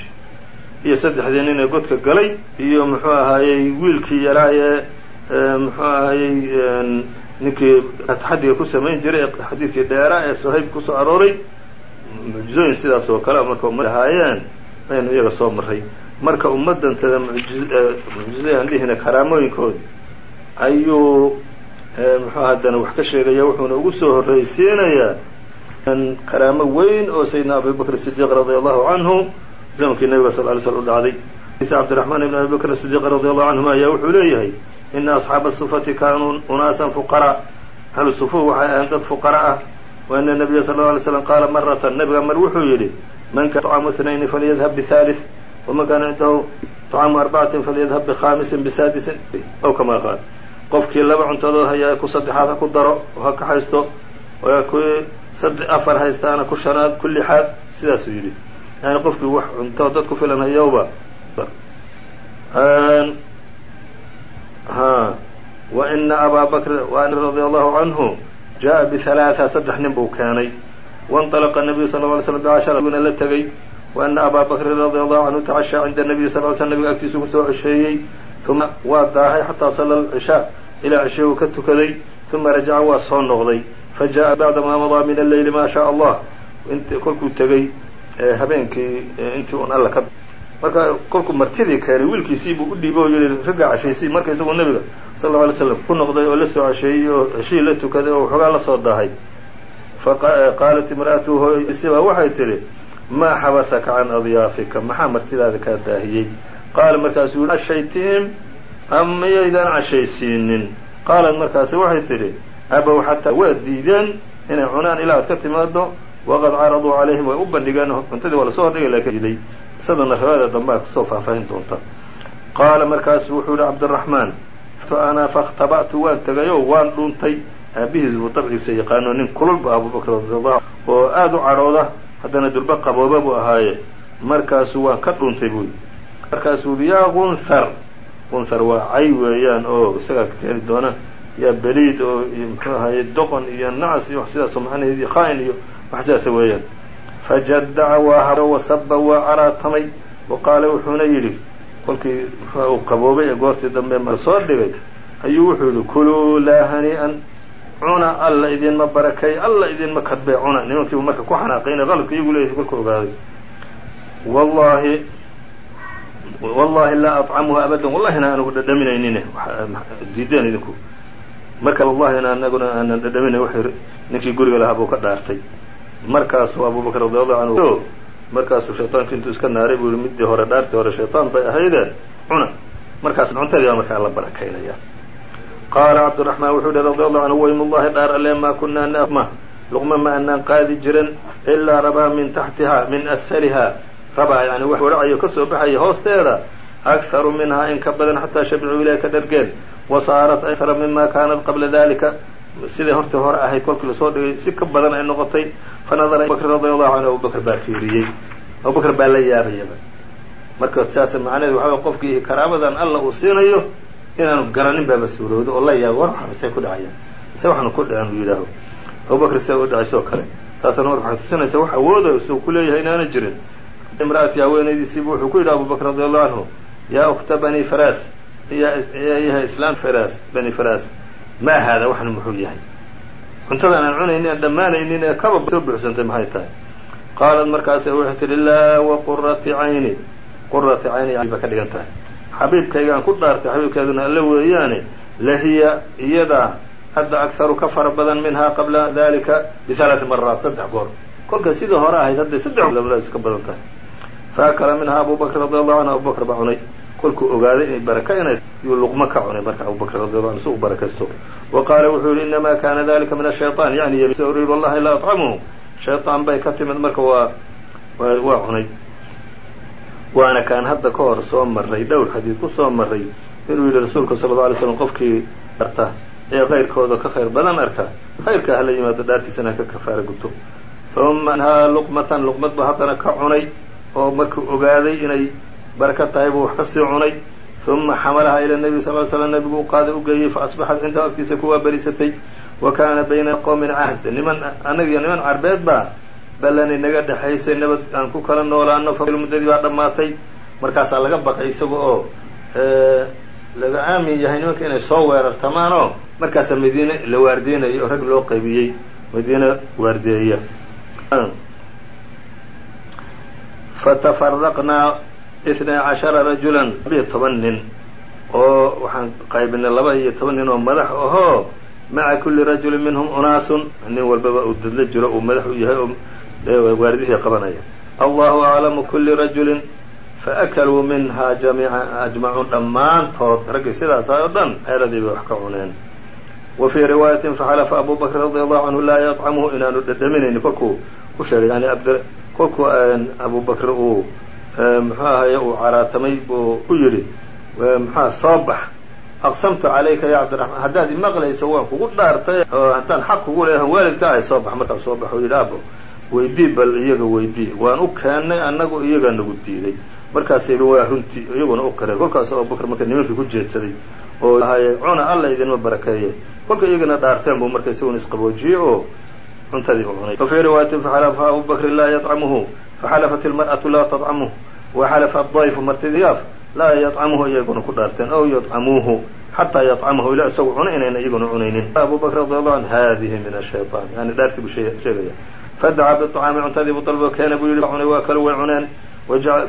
iyo saddexdii nin ee godka galay iyo muxuu ahaayey wiilkii yaraa ee muxuu ahaayey ninkii taxadiga ku samayn jiray ee xadiidkii dheeraa ee sohayb ku soo arooray mucjizooyin sidaas oo kale marka ummad ahaayeen baynu iyaga soo marray. Marka ummaddantada mucjizayaan dhihina karaamooyinkoodi ayuu muxuu haddana wax ka sheegaya wuxuuna ugu soo horraysiinayaa karaamo weyn oo saydina abubakr sidiiq radi allahu canhu zamankii nabiga sal lay sl u dhacday. Ciise cabdiraxmaan ibn abi bakr sidiiq radi allahu canhum ayaa wuxuu leeyahay ina asxaaba sufati kaanuu unaasan fuqara. Ahlu sufuh waxay ahayn dad fuqara ah. Wa ana nabiya sal lla ly slam qaala maratan nabiga mar wuxuu yidhi man kaana tucamu ithnayni falyadhab bihaalith waman kaana cindahu tucamu arbacatin falyadhab bikhamisin bisaadisin aw kamaa qaal. Qofkii laba cuntadood hayaa ku saddexaad ha ku daro oo ha ka haysto afar haystaana ku shanaad ku lixaad sidaasuu yidhi. Yani qofkii wax cunto dad ku filan hayowba wa ina abaa bakr an radia allahu canhu jaa-a bihalaaثa saddex nin buu keenay. Wainطalaqa nabiyu sal ly sl bcashara guna la tegey. Wa ana abaa bakrin radia allahu canhu tacashaa cinda nabiy sal l sl nabiga agtiisu ku soo cesheeyey. Uma waa daahay xataa sala alcishaa ilaa cishee uu ka tukaday. Uma rajaca waa soo noqday fajaءa bacda maa madaa min alleyli ma shaa allah kolkuu tegey habeenkii intii un alla ka marka kolkuu martidii keenay wiilkiisii buu u dhiibay oo yihi raggaa cashaysii marka isagoo nebiga sal lla alay slam ku noqday oo la soo casheeyey oo ceshihii la tukaday oo waxoogaa la soo daahay faqaalat imra'atuhu hooyisiba waxay tidhi maa xabasaka can adyaafika maxaa martidaada kaa daahiyey qaala markaasuu cashaytihim ama miyaydaan cashaysiinin qaalat markaasi waxay tidhi abow xataa waa diideen inay cunaan ilaa aad ka timaado waqad caraduu calayhim way u bandhigeen cuntadii waa la soo hordhigay laakiin diiday. Isadana riwaayada dambe aad ku soo faahfaahin doonta. Qaala markaasu wuxuu yihi cabdiraxmaan ana fakhtaba'tu waan tegayoo waan dhuuntay. Aabihiis buu dabciisa yaqaano nin kululba abubakr radiallahu oo aada u cadhooda haddana durba qabooba buu ahaaye. Markaasu waan ka dhuuntay buu yidhi. Markaasuu yihi yaa gunhar gunhar waa cay weeyaan oo isagaa keeni doona yaa beliid oo ahaye doqon iyo nacas iyo wax sidaasoo macnaheedi khaa-in iyo wax sidaasa weeyaan. Fajadaca waa haro wasaba waa caraatamay wa qaala wuxuuna yidhi kolkii muxua qaboobay ee goortii dambe mar soo dhigay ayuu wuxuu yidhi kuluu laa hani-an cuna alla idinma barakay alla idinma kadbay cuna. Nimankiibu marka ku xanaaqay inay qaladka iyagu leeyahay kolka ogaaday. Wallahi wallahi laa aطcamuha abadan wallahina aanagu dhadhaminaynine diideen idinku marka wallahina anaguna aanan dhadhaminay w ninkii guriga lahaa buu ka dhaartay. Markaasuu abubakr radiallahu canhu markaasuu shayطaanki intuu iska naaray buu yihi midii hore dhaartii hore shayطaan bay ahayde cuna. Markaas cuntadii baa markaa la barakaynaya. Qaala cabdiraxmaan wuxuu yihi radi allahu canhu waym ullahi dhaar alle maa kunaa nama luqma ma anaan qaadi jiran ilaa rabaa min taxtiha min ashaliha rabaa yani wax waracayo ka soo baxaya hoosteeda akharu minhaa in ka badan xataa shabicuu ilahi ka dhargeen wa saarat akara mima kaanat qabla dalika siday hortii hore ahayd kolkii la soo dhigay si ka badan ay noqotay fanadara abubakr radi allahu canhu abubakr baa fiiriyey abubakr baa la yaabayaba marka saas macnaheed waxa way qofkii karaamadan alla uu siinayo inaanu garanin baaba suuroodo oo la yaabo war waxaan say ku dhacayaan se waxaanu ku dhacan uu yidhaaho abubakr se u dhacaysoo kale taasna marka waxay tusinaysaa wax awooda isuu ku leeyahay inaana jirin imra'atii haweenaydiisiibu wuxuu ku yidhi abubakr radi allahu canhu yaa ukta bani faras yahay islaan faras bani faras maa haada waxna muxuu yahay? Cuntadan aan cunaynin aan dhammaanaynin ee kaba soo buuxsantay maxay tahay? Qaalat markaase waxay tihi laa wa qurati cayni. Qurati cayni ba ka dhigan tahay. Xabiibkaygaan ku dhaartay xabiibkeeduna alle weeyaane lahiya iyadaa hadda akharu ka fara badan minhaa qabla dalika bihalaaثi maraat saddex goor kolka sidii hore ahayd hadday saddex ka badan tahay faakala minhaa abu bakr radi allahu canhu abubakr baa cunay kolkuu ogaaday inay baraka inay yuu luqmo ka cunay marka abubakr radi allahu anhu si u barakaysto wa qaala wuxuu yihi inama kana dalika min ashayطan yani uriid wallahi laa aطcamuhu shayطaan bay ka timid marka waa waa cunay waana kaan hadda ka hor soo maray dhowr xadiid ku soo maray inuu yidhi rasuulku sala alla alay slam qofkii arta ee kayrkooda ka khayr badan arka khayrka hala yimaado dhaartiisana ka kafaara guto uma anhaa luqmatan luqmad buu haddana ka cunay oo markuu ogaaday inay baraka tahay buu wax ka sii cunay uma xamalahaa ila nebi sal l slam nebigu u qaaday u geeyey fa asbaxat cindahu agtiisa kuwaa berisatay wa kaana bayna qowmin cahd. Niman annaga iyo niman carbeed baa ballanay naga dhexaysay nabad aan ku kala noolaano muddadii baa dhammaatay. Markaasaa laga baqay isaga oo laga aamin yahay nimanka inay soo weerartamaan oo markaasaa madiine la waardeynayo oo rag loo qaybiyey madiine waardeeya fatafaraqnaa itnay cashara rajulan labiyo toban nin oo waxaan qaybinay laba iyo toban nin oo madax ahoo maca kulli rajulin minhum unaasun nin walbaba uu dadla jiro uu madax u yahay oo waardihii qabanaya allahu aclamu kulli rajulin faakaluu minhaa jamiica ajmacuun dhammaantood raggii sidaas oo dhan ceeradii bay wax ka cuneen wa fii riwaayatin faxalafa abu bakr radi allahu canhu laa yadcamuhu inaanu dhadhaminayni kolkuu u sheegay yani kolkuu abu bakr uu muxuu ahaye uu caraatamay buu u yidhi muxua soo bax aqsamtu calayka ya cabdiraxmaan haddaad imaqlayso waan kugu dhaartay oo haddaan xaq kugu leeyahan waalidka ahay soo bax markaa soo bax u yidhi abo weydii bal iyaga weydii waan u keennay annagu iyagaa nagu diiday. Markaas yidhi waa runtii iyaguna u qiray kolkaas abubakr marka nimankii ku jeedsaday oo ahaye cuna alla idinma barakeeye. Kolka iyagana dhaarteen buu marka isaguna isqaboojiyey oo cuntadii u cunay. Wafii riwaayatin faxalafa abu bakrin laa yadcamuhu faxalafat ilmar'atu laa tadcamuh waxalafa adayfu martidiyaaf laa yadcamuhu iyaguna ku dhaarteen ow yadcamuuhu xataa yadcamahu ila isagu cuna inayna iyaguna cunaynin. Abu radi allahu an hadihi min ashayطaan yani dhaartii buu sheegaya. Fadacaa biطcaami cuntadii buu dalbo keena buu yihi cunay waa kale way cuneen.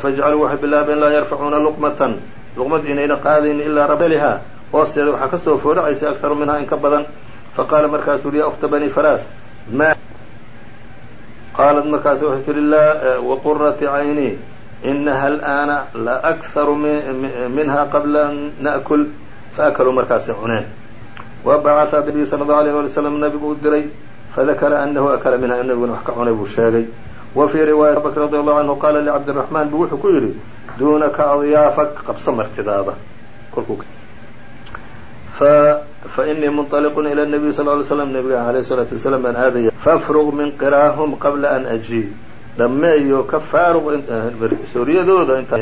Fajcaluu waxay bilaabeen laa yarfacuuna luqmatan. Luqmad inayna qaadayni ilaa rabeliha hoosteeda waxaa ka soo foodhacaysa akharu minhaa in ka badan. Faqaala markaasuu ya ukta bani faras qaalat markaas waxay tihi laa waqurati cayni inaha alآana la akharu minha qabla an na'kul. Faakaluu markaasay cuneen. Wabacaha nabiy sala allahu alayh wali slam nabigu u diray fadakara anahu akala minha nabiguna wax ka cunay buu sheegay. Wa fii riwaayat bakr radi allahu canhu qaala licabdiraxmaan bu wuxuu ku yidhi duunaka adyaafak qabso martidaada. Kolkuu fainii munطaliqun ila nabiy sal ly slam nabiga alayh salaatu wasalaam baan aadaya fafruq min qiraahum qabla an ajii dhameeyo ka faaruq suuriyadooda inta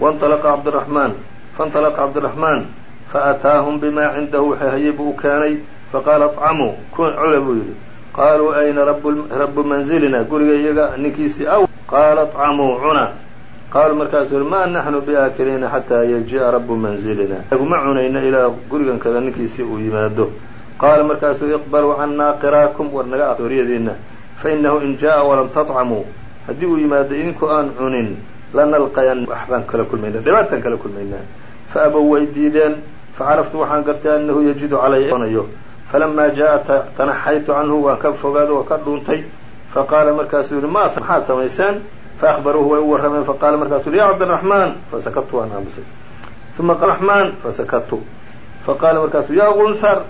waاnطalaqa cabdiraxmaan faاnطalaqa cabdiraxmaan faataahum bima cindahu waxay hayay buu u keenay faqaala acamuu cula buu yidhi qaaluu ayna rabu manzilina guriga iyaga ninkiisii aw qaala acamuu cuna qaaluu markaasuu yihi maa naxnu biaakiliina xataa yajii'a rabu manzilina guma cunayna ilaa gurigankada ninkiisii uu yimaado qaala markaasuu iqbaluu cannaa qiraakum war naga fa inahu in jaa'a walam tacamuu haddii uu yimaado idinku aan cunin lanalqayan waxbaan kala kulmayna dhibaataan kala kulmaynaa fa abow way diideen facaraftu waxaan gartay annahu yajidu calaynayo falamaa jaa'a tanaxaytu canhu waan ka fogaado waa ka dhuuntay faqaala markaasuu yihi ma maxaad samayseen faakbaruuhu way u warrameen faqaala markaasuu ya cabdiraxmaan fasakatu waan aamusay uma raxmaan fasakatu faqaala markaasu yaa gunhar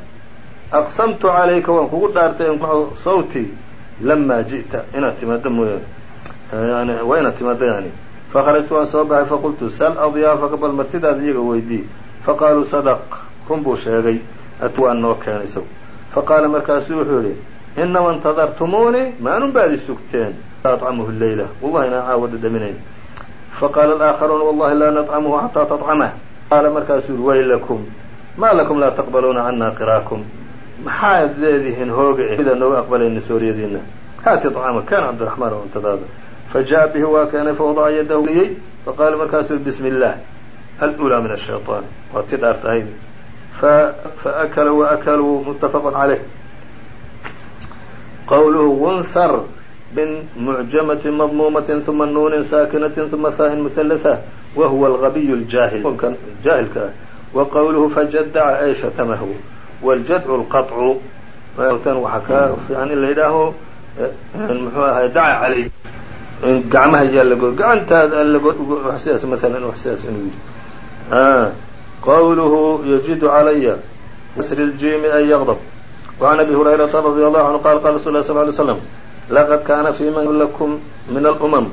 aqsamtu calayka waan kugu dhaartay anku sawti lama ji'ta inaad timaado mooyaane waa inaad timaado yani fakharajtu waan soo baxay faqultu sal adyaafaka bal martidaad iyaga weydii faqaaluu sadaq run buu sheegay atwaan noo keenay isagu faqaala markaasuu wuxuu yidhi inama intadartumuuni maanun baad isugteen aطcamuhu leyla wallahi inaan caawa dhadhaminayn faqaala alآakharuuna wallahi laa naطcamuhu xataa taطcamah qaala markaasuu yihi waylakum ma lakum laa taqbaluuna cana qiraakum maxaad leedihiin hooga mida nooga aqbalayna sooriyadiina haati طcaama keen cabdiraxmaan oo cuntadaada fajaءa bihi waa keenay fawadaca yadahu liyey faqaala markaasuu yihi bismi اllah alأulى min الshayطaan waa ti dhaartahayd faakla waakaluu mutafaq عaleyh qwluhu gunhar min mucjamati madmuumatin uma nuunin saakinatin uma faain muhalasa wa huwa algabiy اljaahil jaahilka ah wa qowluhu fajadaca ay shatamahu wاljadcu اlqaطcu tan waxaa ka fiican in la yidhaaho muxuu ahay daca caley gacmaha yaa lagood gacantaada lagood sidaas maalan wax sidaas inuu yidhi qwluhu yajidu calaya sr اljimi an yغdb وعn abi هurayرaةa رadي الله عanهu qala qala rasul ه صل ly sلم laqad kaana fii man qablakum min alumam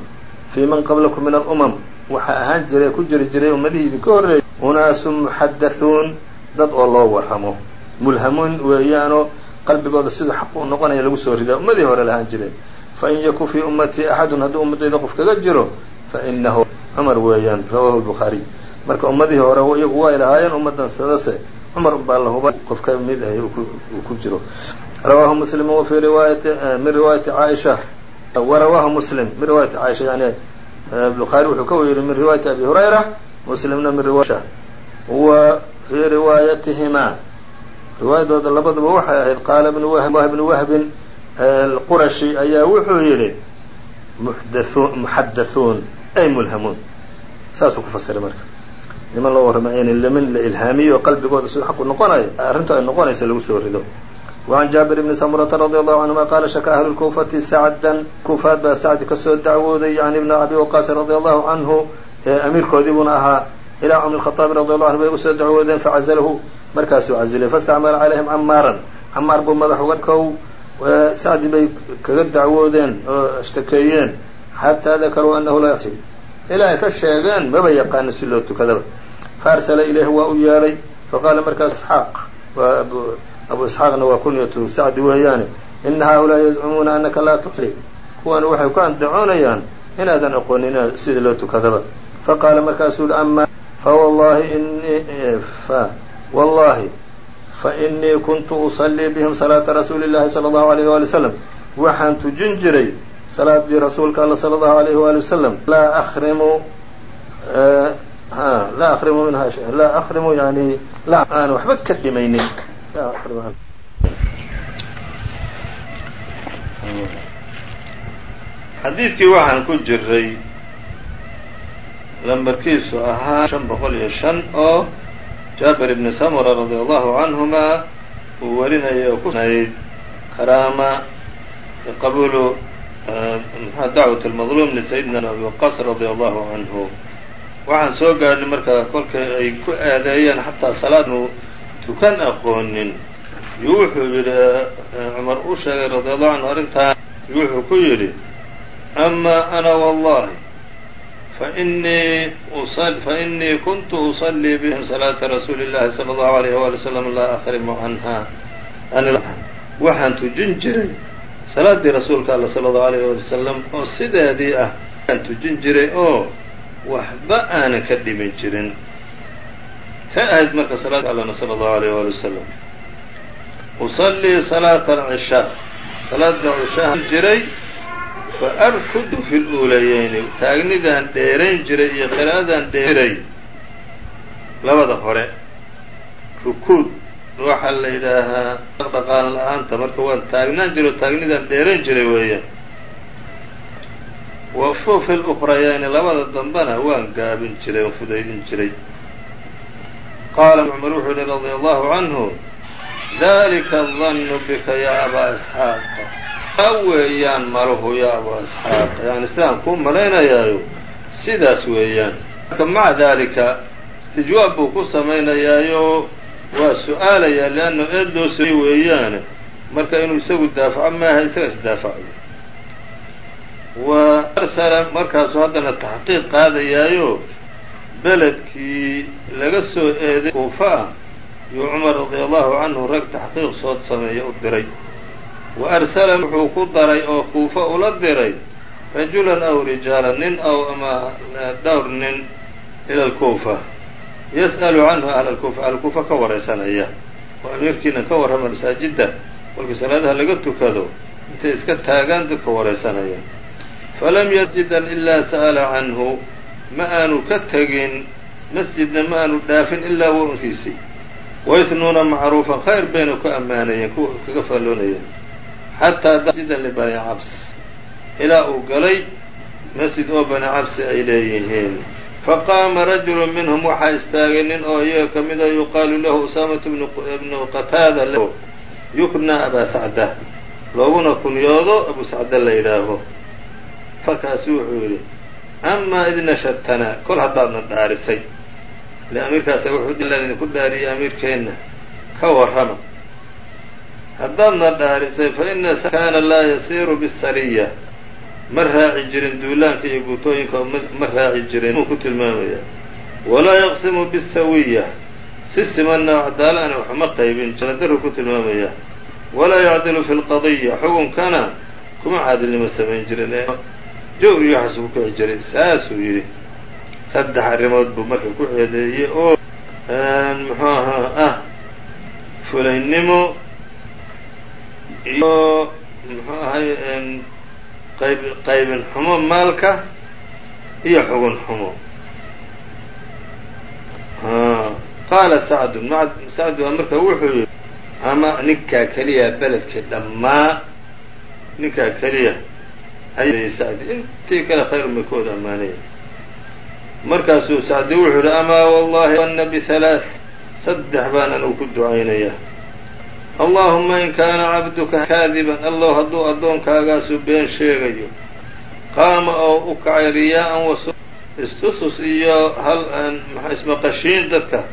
fii man qablakum min alumam waxaa ahaan jiray ku jiri jiray ummadihii idinka horreeyey unaasun muxadathuun dad oo loo warramo mulhamuun weeyaanoo qalbigooda siduu xaq u noqonaya lagu soo ridaa. Ummadii hore lahaan jireen fain yakun fii ummatii axadun hadduu ummadayda qof kaga jiro fainahu cumar weeyaan rawahu lbukhaariy marka ummadihii hore iyagu way lahaayeen ummaddan sadase cumar baa la huba qof ka mid ah uu ku jiro rawaahu muslim wafii riwaayati min riwaayati caaisha warawaahu muslim min riwaayati caaisha yani bukhaari wuxuu ka weri min riwaayati abi hurayra muslimna min riwaaya wa fii riwaayatihima riwaayadooda labaduba waxay ahayd qaala ibnu wahb ibnu wahbin qurashi ayaa wuxuu yidhi muxadathuun ay mulhamuun saasuu ku fasiray marka niman loo warramay in lamin la ilhaamiyo oo qalbigooda siduu xaqu noqonayo arrintu ay noqonaysa lagu soo rido وعn jaaبir بni samurata radي allahu canهuma qaala shaka ahlu lkuufati sacdan kuufaad baa sacdi kasoo dacwooday yani ibn abi waqaasin radi allahu canhu amiirkoodii buuna ahaa ilaa cumr الkhطaabi radi allahu anhu bay usoo dacwoodeen facazalahu markaasuu cazilay faاstacmala calayhim camaaran camaar buu madax uga kow sacdi bay kaga dacwoodeen oo ashtakeeyeen xataa dakaruu anahu laa yaxsib ilaa ay ka sheegeen maba yaqaano si loo tukadaba faarsala ilayhi waa u yeedhay faqaala markaas isxaaq abu isxaaqna waa kunyatu sacdi weeyaane ina haaulaa'i yazcumuuna annaka laa tuxli kuwan waxay ku andacoonayaan inaadan aqoonin inaad sidii loo tukadaba. Faqaala markaasuu yihi ama fawallaahi inii fa wallahi fa inii kuntu usallii bihim salaata rasuuli llahi sala allahu alayh waali wasalam waxaan tujin jiray salaadii rasuulka alla sala allahu alayh waali wasalam laa ahrimu laa ahrimu minha laa ahrimu yani aan waxba ka dhimaynin xadiidkii waxaan ku jiray lambarkiisu ahaa shan boqol iyo shan oo jaabir ibni samura radi allahu canhuma uu warinayay oo kunayd karaama qabuulu dacwat almadluum lisayidina abi waqaas radi allahu canhu waxaan soo gaadhnay markaa kolkay ay ku aadeeyeen xataa salaadnu tukan aqoonin. Yuu wuxuu yidhi cumar u sheegay radi allahu canhu arrintaa wuxuu ku yidhi ama ana wallahi fainii kuntu usallii bihim salaata rasuuli llahi sala allahu alayh wali wslam laa akrimu canha waxaan tujin jiray salaaddii rasuulka alla sala allahu alayh wali wasalam oo sideedii ah. Aan tujin jiray oo waxba aanan ka dhimin jirin tay ahayd marka salaada allana sala allahu alayh wali wasalam usallii salaata alcishaa salaada cishahan jiray fa arkudu fi luulayeyni taagnidaan dheerayn jiray iyo qiraa'adaan dheeray labada hore rukuud. Waxaa la yidhaahaa dhaqdhaqaan la'aanta marka waan taagnaan jiray oo taagnidaan dheerayn jiray weeyaan wa fufi luqrayaani labada dambena waan gaabin jiray oo fudaydin jiray qaala cumar wuxuu yihi radia allahu canhu dalika dannu bika yaa abaa isxaaqa taa weeyaan maluhu yaa abaa isxaaq yani sidaan kuu malaynayaayo sidaas weeyaan marka maca daalika istijwaab buu ku samaynayaayo waa su'aalayaa leanna eed loo sooy weeyaane marka inuu isagu daafaco maaha isaga isdaafacayo wa arsala markaasuu haddana taxqiiq qaadayaayo beledkii laga soo eeday kuufa ah yuu cumar radia allahu canhu rag taxqiiq soo sameeya u diray. Wa arsala wuxuu ku daray oo kuufa ula diray rajulan aw rijaalan nin aw ama dhowr nin ila alkuufa yas'alu canhu ahla alkuufa ahlkuufa ka waraysanaya oo amiirkiina ka warrama masaajidda kolkii salaadaha laga tukado intay iska taagaan dadka waraysanaya falam yasjidan ilaa sa'ala canhu ma aanu ka tegin masjidna ma aanu dhaafin ilaa waunkiisii waythnuuna macruufan khayr bayna ku ammaanayeen kuwa kaga faalloonayeen xataa masjidan libani cabs. Ilaa uu galay masjid oo bani cabsi ay leeyihiin. Faqaama rajulu minhum waxaa istaagay nin oo iyaga ka mida yuqaalu lahu usaamatu bnu qataada yukna abaa sacda. Looguna kunyoodo abu sacda la yidhaaho. Markaasu wuxuu yidhi amaa id nashatana kol haddaadna dhaarisay ile amiirkaasa wuxuu idinku dhaariyey amiirkeenna. Ka warrama. Haddaadna dhaarisay fa ina kaana laa yasiiru bisariya ma raaci jirin duulaanka iyo guutooyinka ma raaci jirin. Muu ku tilmaamaya. Walaa yaqsimu bisawiya. Si simanna cadaalana waxuma qaybin janadaru ku tilmaamaya. Walaa yacdilu fi lqadiya xukunkana kuma caadilnimo samayn jirin jawr iyo waxaasuu ku kici jiray saasuu yidhi. Saddex arrimood buu marka ku ceedeeyey oo muxuu ahaa ah fulaynimo iyo muxuu ahay qayb qaybin xumo maalka iyo xugun xumo. Qaala sacdun sacd baa marka wuxuu yihi ama ninkaa keliya beledkii dhammaa ninkaa keliya intii kale ku wada ammaanaya markaasuu sacdi wuxuu yihi amaa wallahi ana bihalaaث saddex baan anugu ku ducaynayaa allahuma in kaana cabduka kaadiban allow hadduu addoonkaagaasu been sheegayo. Qaama oo u kacay riyaa'an wasu istusus iyo hal ismaqashiin dadka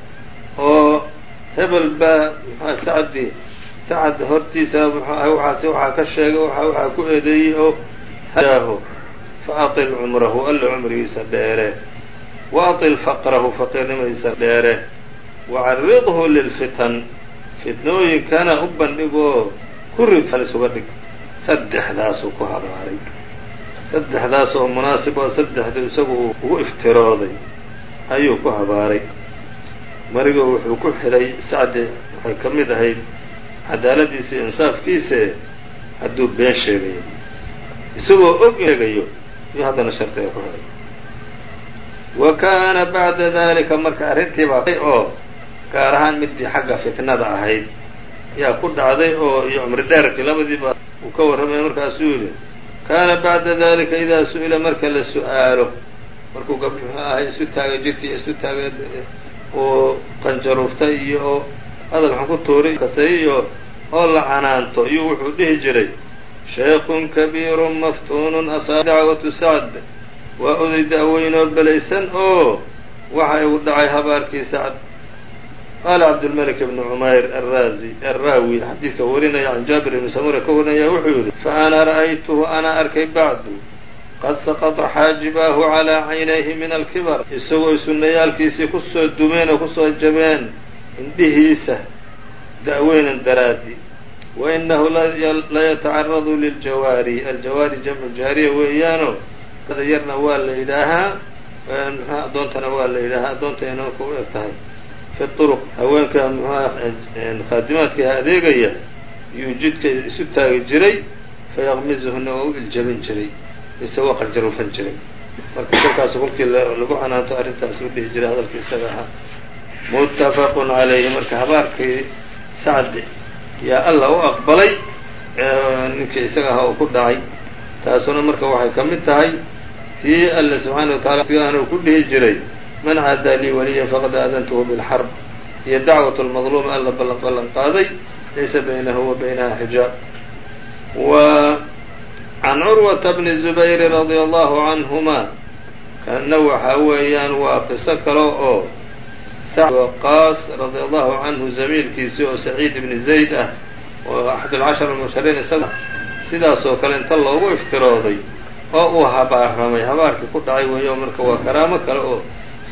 oo hebel baa mxua sacdi sacad hortiisa waxaas waxaa ka sheegay waxa waxaa ku eedeeyey oo haaho fa aطil cumrahu alla cumrigiisa dheere wa aطil faqrahu faqiirnimadiisa dheere wacaridhu lilfitan fitnooyinkana u bandhigoo ku rid isuga dhig saddexdaasuu ku habaaray saddexdaas oo munaasib oo saddexdu isagu uu ugu iftirooday ayuu ku habaaray marigo wuxuu ku xidhay sacdi waxay ka mid ahayd cadaaladiisa iyo insaafkiise hadduu been sheegayo isagoo og sheegayo iyo haddana shardiga ku xidhay wa kaana bacda dalika marka arrintii baa oo gaar ahaan midii xagga fitnada ahayd yaa ku dhacday oo iyo cumri dheerkii labadiiba uu ka warramaya markaasuu yidhi kaana bacda dalika idaa su'ila marka la su'aalo markuu gab muxuu ahay isu taagay jidkii isu taagay oo qanjaruuftay iyo oo hadal xun ku tuuray kasay iyo oo la canaanto iyuu wuxuu dhihi jiray sheekun kabiirun maftuunun asaa dacwatu sacd. Waa oday da-weynoo belaysan oo waxa uu dhacay habaarkii sacd. Qaala cabdulmalik bnu cumayr araazi arraawi xadiidka warinaya can jaabir ibni samura ka warinaya wuxuu yihi fa ana ra'aytuhu ana arkay bacdu. Qad saqata xaajibaahu calaa caynayhi min alkibar. Isagoo sunnayaalkiisii ku soo dumeen oo ku soo jabeen indhihiisa da-weynan daraadi wa inahu layatacaradu liljawaari aljawaari jamcu jaariya weeyaano yarna waa la yidhaahaa addoontana waa la yidhaahaa addoonta inanka u eg tahay fi turuq haweenka muxuuha khaadimaadka adeegaya yuu jidka isu taagi jiray fayaqmizuhuna waa u iljabin jiray isagoo qarjarufan jiray marka kolkaasu kolkii lagu canaanto arrintaas u dhihi jiray hadalka isaga ahaa muttafaqun calayhi marka habaarkii sacdi yaa alla u aqbalay ninkii isaga ahaa uu ku dhacay. Taasuna marka waxay ka mid tahay tii alle subxaana wa taala sigaanu ku dhihi jiray man caadaa lii waliyan faqad aadantuhu bilxarb. Iyo dacwat lmadluum alla ballan qaaday laysa baynahu wa baynaha xijaab. Wa can curwata bni zubayri radia allahu canhuma kanna waxaa weeyaan waa qiso kale oo waqaas radia allahu canhu zamiilkiisii oo saciid ibni zayd ah oo axad alcashar almushariin isaga sidaasoo kale inta loogu iftirooday oo uu habaaramay habaarkii ku dhacay weeyo marka waa karaamo kale oo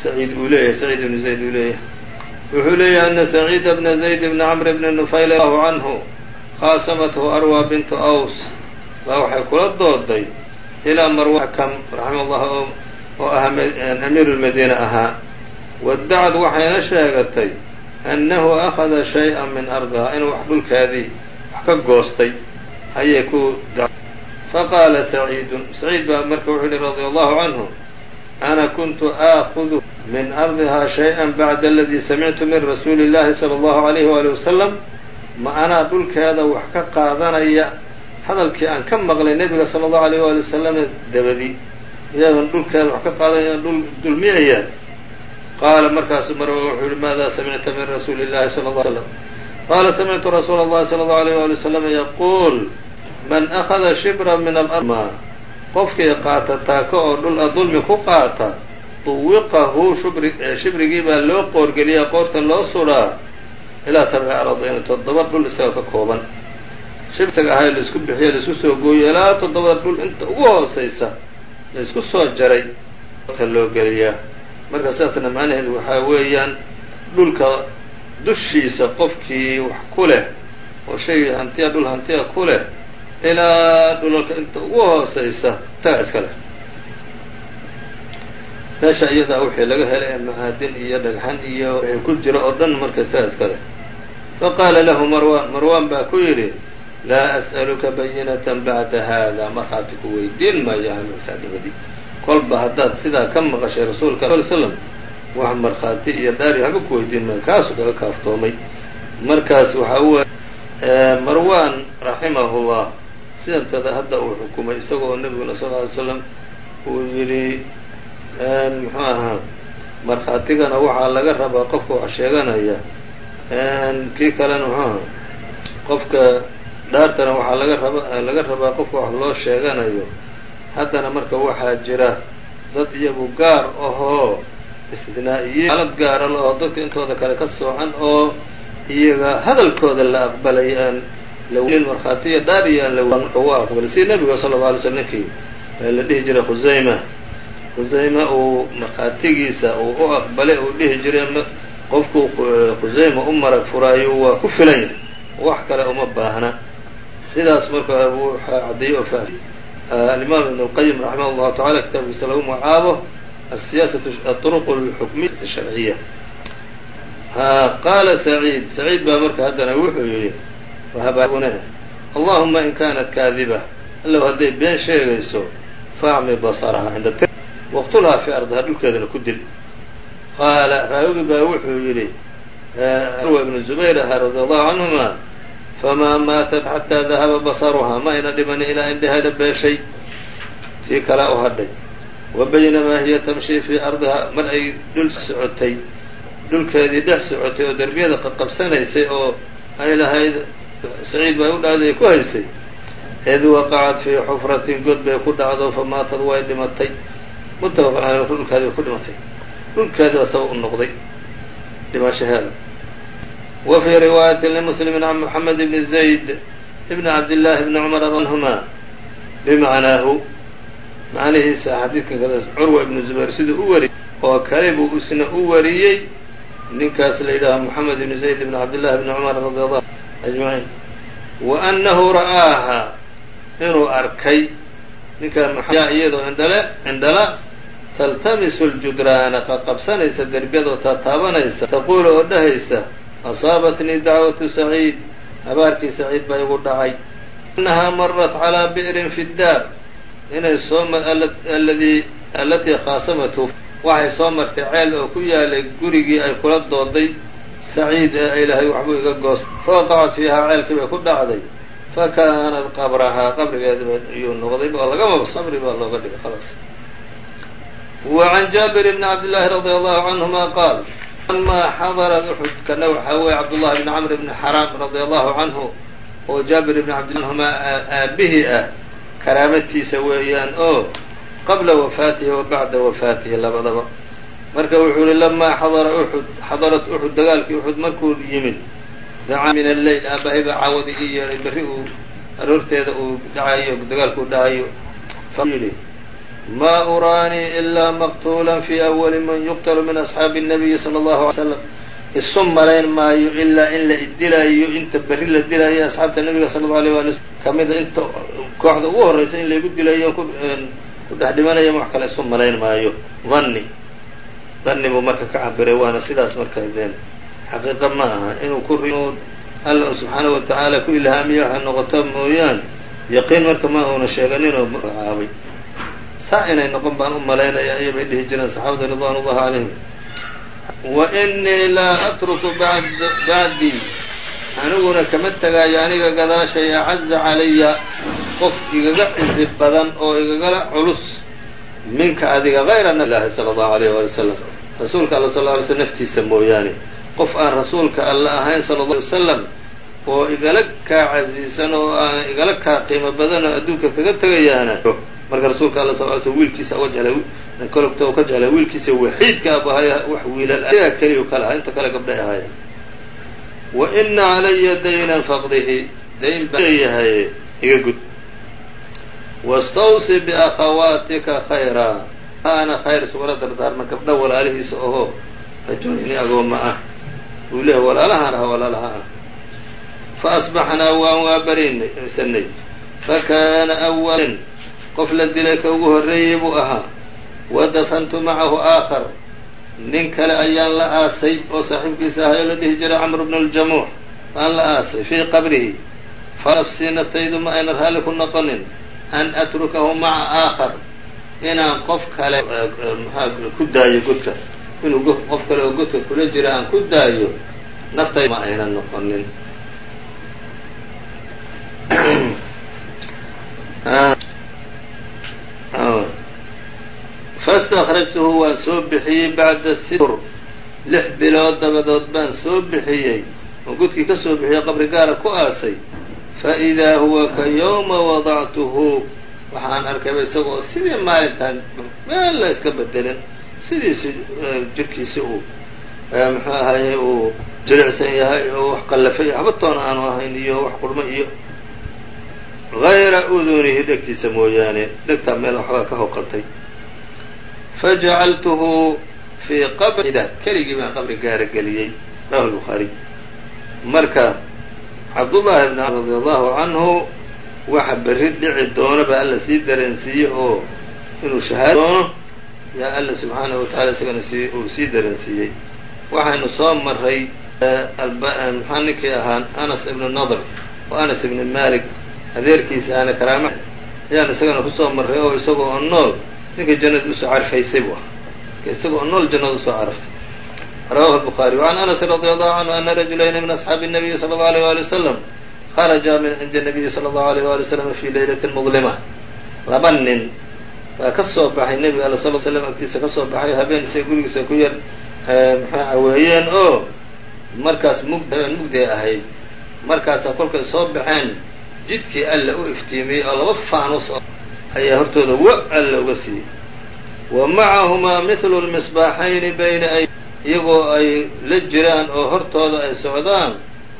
saciid uu leeyahay saciid ibni zayd uu leeyahay. Wuxuu leeyahay ana saciida bna zayd bna camr bni nufayl allahu canhu khaasamathu arwa bintu aws baa waxay kula dooday ilaa marwa kam raxima allah oo ah amiiru lmadiina ahaa waddacad waxayna sheegatay annahu akhada shay-an min ardihaa inuu wax dhulkaadii wax ka goostay ayay ku faqaala saciidun saciid baa marka wuxuu yihi radia allahu canhu ana kuntu aakudu min ardihaa shay-an bacda aladii samictu min rasuuli illahi sala allahu alayhi waali wasalam ma anaa dhulkeeda wax ka qaadanaya hadalkii aan ka maqlay nebiga sala allahu alayh waali wasalam dabadi iyaadan dhulkeeda wax ka qaadanaya dhul dulmiyaya qaala markaasu mar wuxuu yihi maada samicta min rasuuli illahi sala alla slam qaala samictu rasuula allahi sala allahu alayh waali wasalam yaquul man akhada shibra min alarma qofkii qaata taako oo dhul dulmi ku qaata duwiqahu shibrigii baa loo qoorgeliyaa qoorta loo sudhaa ilaa sabci aradiin toddoba dhul isaga ka kooban shib isaga ahay la isku bixiyo la isku soo gooyo ilaa toddobada dhul inta ugu hooseysa la isku soo jaray ta loo geliyaa marka sidaasna macnaheedu waxaa weeyaan dhulka dushiisa qofkii wax ku leh oo shay hantiya dhul hantiya ku leh ilaa dhulalka inta ugu hooseysa isagaa iska leh. Meesha iyadaa wixii laga helay ee macaadin iyo dhagxan iyo wixii ku jira oo dhan marka isagaa iska leh. Faqaala lahu marwan marwan baa ku yidhi laa as'aluka bayinatan bacda haada markhaati ku weydiin maayo haminkaa dabadii kolba haddaad sidaa ka maqashay rasuulka sal slam wax markhaati iyo dhaari haba ku weydiin maayo kaasuu kaga kaaftoomay. Markaas waxaa u marwan raximahullah sidantada hadda uu xukumay isagoo nebiguna sal ly slam uu yidhi muxuu ahaa markhaatigana waxaa laga rabaa qofka wax sheeganaya. Kii kalena muxuu aha qofka dhaartana waxaa laga raba laga rabaa qofka wax loo sheeganayo haddana marka waxaa jira dad iyagu gaar ahoo istinaa-iye xaalad gaara la oo dadka intooda kale ka soocan oo iyaga hadalkooda la aqbalay aan lawlin markhaatiya dhaar iyo aan la marka waa aqbalay. Si nebiga sala alla alay slam ninkii la dhihi jiray khusayma khusayma uu markhaatigiisa uu u aqbalay uu dhihi jiray qofku khusayma u marag furaayo waa ku filan yahay. Wax kale uma baahna. Sidaas marka waxaa caddeeyey oo fa alimaam ibn اlqayim raximah llahu tacala kitaabkiisa lagu magacaabo asiyaasat aطruq اlxukmiya sharciya qaala saciid saciid baa marka haddana wuxuu yidhi wahabaune allahuma in kanat kaadiba allow hadday been sheegayso faacmi basaraha cinda waqtulhaa fii ardiha dhulkeedana ku dil qaala raawigi baa wuxuu yidhi urwa ibnu zubayr ahaa radi allahu canhuma famaa maatat xataa dahaba basaruhaa ma ayna dhimanin ilaa indhaheeda beeshay tii kalaa u hadhay wa baynamaa hiya tamshii fii ardihaa mar ay dhul socotay dhulkeedii dhex socotay oo derbiyada qaqabsanaysay oo ay lahayd saciid bay u dhacday ku haysay id waqacat fii xufratin god bay ku dhacdo fa maatad way dhimatay muttafaqun caley dhulkeedi bay ku dhimatay dhulkeediba sabab u noqday dhimashaheeda wa fii riwaayatin limuslimin can moxamed bni zayd bni cabdillaahi bni cumar anhuma bimacnaahu macnihiisa xadiidkan kada curwa ibnu zubayr siduu u wariyey oo kale buu isna u wariyey ninkaas la yidhaaha moxamed ibni zayd bni cabdillahi bni cumar radi allahu ajmaciin wa annahu ra'aaha inuu arkay ninkaa yaa iyadoo indhale indhala taltamisu ljudraana qaqabsanaysa derbiyadoo taataabanaysa taquulu oo dhahaysa asaabatnii dacwatu saciid habaarkii saciid baa igu dhacay annahaa marat calaa bi'rin fi daar inay soo aladii alatii khaasamatu waxay soo martay ceel oo ku yaalay gurigii ay kula dooday saciid ee ay lahay waxbuu iga goos fawaqacat fiihaa ceelkii bay ku dhacday fa kaanat qabrahaa qabrigeediba iyuu noqday oo lagamaba sabri baa looga dhigay khalaas wa can jaabir bni cabdillaahi radia allahu canhuma qaal lamaa xadara uxud kana waxaa weeye cabdullahi bni camr bni xaraam radia allahu canhu oo jaabir bni cabdilhumaa aabihii ah karaamatiisa weeyaan oo qabla wafaatihi wa bacda wafaatihi labadaba marka wuxuu yihi lamaa xadara uxud xadarat uxud dagaalkii uxud markuu yimid dacaa min alleyl aabahay baa caawada ii yeedhay berri uu aroorteeda uu dhacayo dagaalkuu dhacayo yidhi maa uraanii ilaa maqtuulan fii awali man yuqtalu min asxaabi الnabiyi salى اllahu alay slam isu malayn maayo ilaa in la idilayo inta berri la dilayo asxaabta nabiga sala allau alيyh wali slm kamida inta kooxda ugu horreysa in laygu dilayo ku dhex dhimanaya wax kale isu malayn maayo danni danni buu marka ka cabiray waana sidaas marka deen xaqiiqa ma aha inuu ku alla subxaanahu watacaala ku ilhaamiya waxay noqoto mooyaan yaqiin marka ma uuna sheeganin oo caabay saa inay noqon baan u malaynaya ayay bay dhihi jireen saxaabada ridwan ullahi calayhim. Wa inii laa atruku bacdii aniguna kama tegaayo aniga gadaashay acaza calaya qof igaga cizi badan oo igagala culus minka adiga hayra ilaahi sala allahu alayh waali wasalam rasuulka alla sal ly slm naftiisa mooyaane qof aan rasuulka alla ahayn sala alla alay wasalam oo igala kaa casiisan oo aan igala kaa qiimo badan oo adduunka kaga tegayaana marka rasuulka alla sal slm wiilkiisa kologta u ka jeclay wiilkiisa waxiidka abu ahay wax wiilal adiga keliyu ka lahaa inta kale gabdhay ahaayeen. Wa ina calaya daynan faqdihi dayn baa leeyahay iga gud. Wastawsi biakhawaatika khayraa ana khayr isugula dardaarma gabdha walaalihiisa ohoo rajulini agooma ah. Uu leehay walaalahaan ah walaalaha ah. Fa asbaxnaa waan waa barisanay fakana awalin qof la dilay ka ugu horreeyey buu ahaa. Wadafantu macahu aakhar. Nin kale ayaan la aasay oo saaxiibkiisa ahay oo la dhihi jiray camr bnu ljamuux aan la aasay fii qabrihi. Fa nafsii naftaydu ma ayna raalli ku noqonin. An atrukahu maca aakhar. Inaan qof kale maxaa ku daayo godka? Inuu qof kale oo godka kula jira aan ku daayo naftaydu ma ayna noqonin faاstakrajtuhu waan soo bixiyey bacda situr lix bilood dabadood baan soo bixiyey oo godkii ka soo bixiyey qabri gaara ku aasay faidaa huwa ka yowma wadactuhu waxaan arkayba isaga oo sidii maalintan meel la iska bedelin sidiisi jirkiisi uu muxuu ahaye uu jilicsan yahay oo wax qallafay waxba aanu ahayn iyo wax qurmo iyo gayra udunihi dhegtiisa mooyaane dhegtaa meel waxbaa ka hoqatay fajacaltuhu fii qabri keligii baan qabri gaara geliyey rawahu lbukhaariy marka cabdullaahi bn radi allahu canhu waxa berri dhici doona baa alla sii dareensiiyey oo inuu shahaad doono yaa alla subxaanahu watacala isagana sii uu sii dareensiiyey waxaynu soo maray maxaa ninkii ahaa anas ibnu nadr oo anas ibni malik adeerkiisa aana karaama ayaan isagana kusoo marray oo isagoo oo nool ninkay jannada usoo carfaysay buu ahaa isagoo oo nool jannada usoo carftay rawahu الbخarي وعn أنس رضي الله عنه أna رaجulayni min أصxaabi النabiyi slى الlه عليه وaلي وsلم kharaja min cindi النabiyi slى الlه عليه وaلي وsلم fي laylaة mظlmة laba nin baa ka soo baxay nebiga all sl slam agtiisa ka soo baxay habeenisa gurigiisa ku yar mxua aweeyeen oo markaas mugd habeen mugday ahayd markaasa kolkay soo baxeen jidkii alla u iftiimiyey oo laba faanus ayaa hortooda wa alla uga siiyey. Wa macahumaa mithlu lmisbaaxayni bayna ay iyagoo ay la jiraan oo hortooda ay socdaan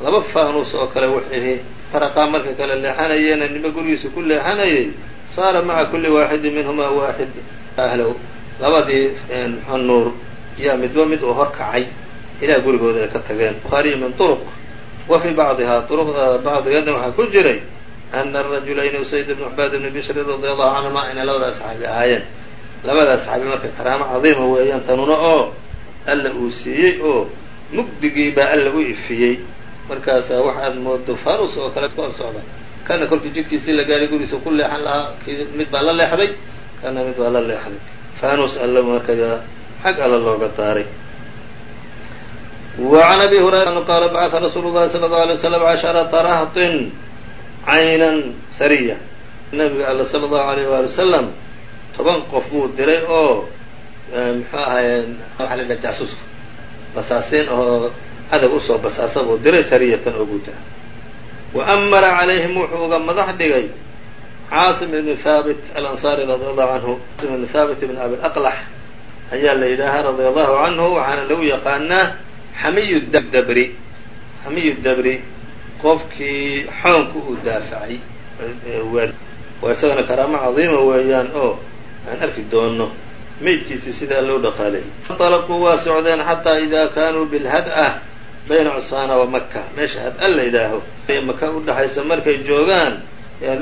laba faanus oo kale wixii faraqaa marka kale leexanayeena nima gurigiisa ku leexanayay saara maca kulli waaxidin minhumaa waaxid ahlow. Labadii nuur yaa midba mid uu hor kacay ilaa gurigooda ay ka tageen. Bukhaariyi min turuq. Wa fii bacdihaa turuqda bacdigeedna waxaa ku jiray ana rajulayni usayd bn cubaad ibni bishrin radia allahu canhuma inay labadaa saxaabi ahaayeen labadaas saxaabi marka karaamo cadiima weeyaan tanuna oo alla uu siiyey oo mugdigii baa alla u ifiyey markaasaa wax aad moodo farus oo kale iska hor socda kana kolkii jidkiisii la gaaray gurigiisa ku leexan lahaa mid baa la leexday kana mid baa la leexday fanus alla markaa xag alla looga daaray wacan abi hurayra qaala bacaa rasuulu llahi sala allau alay waslam cashara tarahtin caynan sariya. Nabiga alla sala allahu alayh waali wasalam toban qof buu diray oo eh, muxuu ahaye waxa la dhaha jacsuuska basaasiin oo adag u soo basaasa buu diray sariyatan oo guud. Ah wa amara calayhim wuxuu uga madax dhigay caasim ibnu thaabit alansaari radiallahu canhu caasim ibnu thaabit ibn abilaqlax ayaa la radi radiallahu canhu waxaana lagu yaqaanaa xamiyu dabri. Xamiyu dabri qofkii xoonku uu daafacay waa isagana karaamo cadiima weeyaan oo aan arki doono meydkiisii sidaa loo dhaqaaleeyay طalquu waa socdeen xataa ida kaanuu bilhad-ah bayna cusfaana wa maka meesha had-a la yidhaaho maka udhaxaysa markay joogaan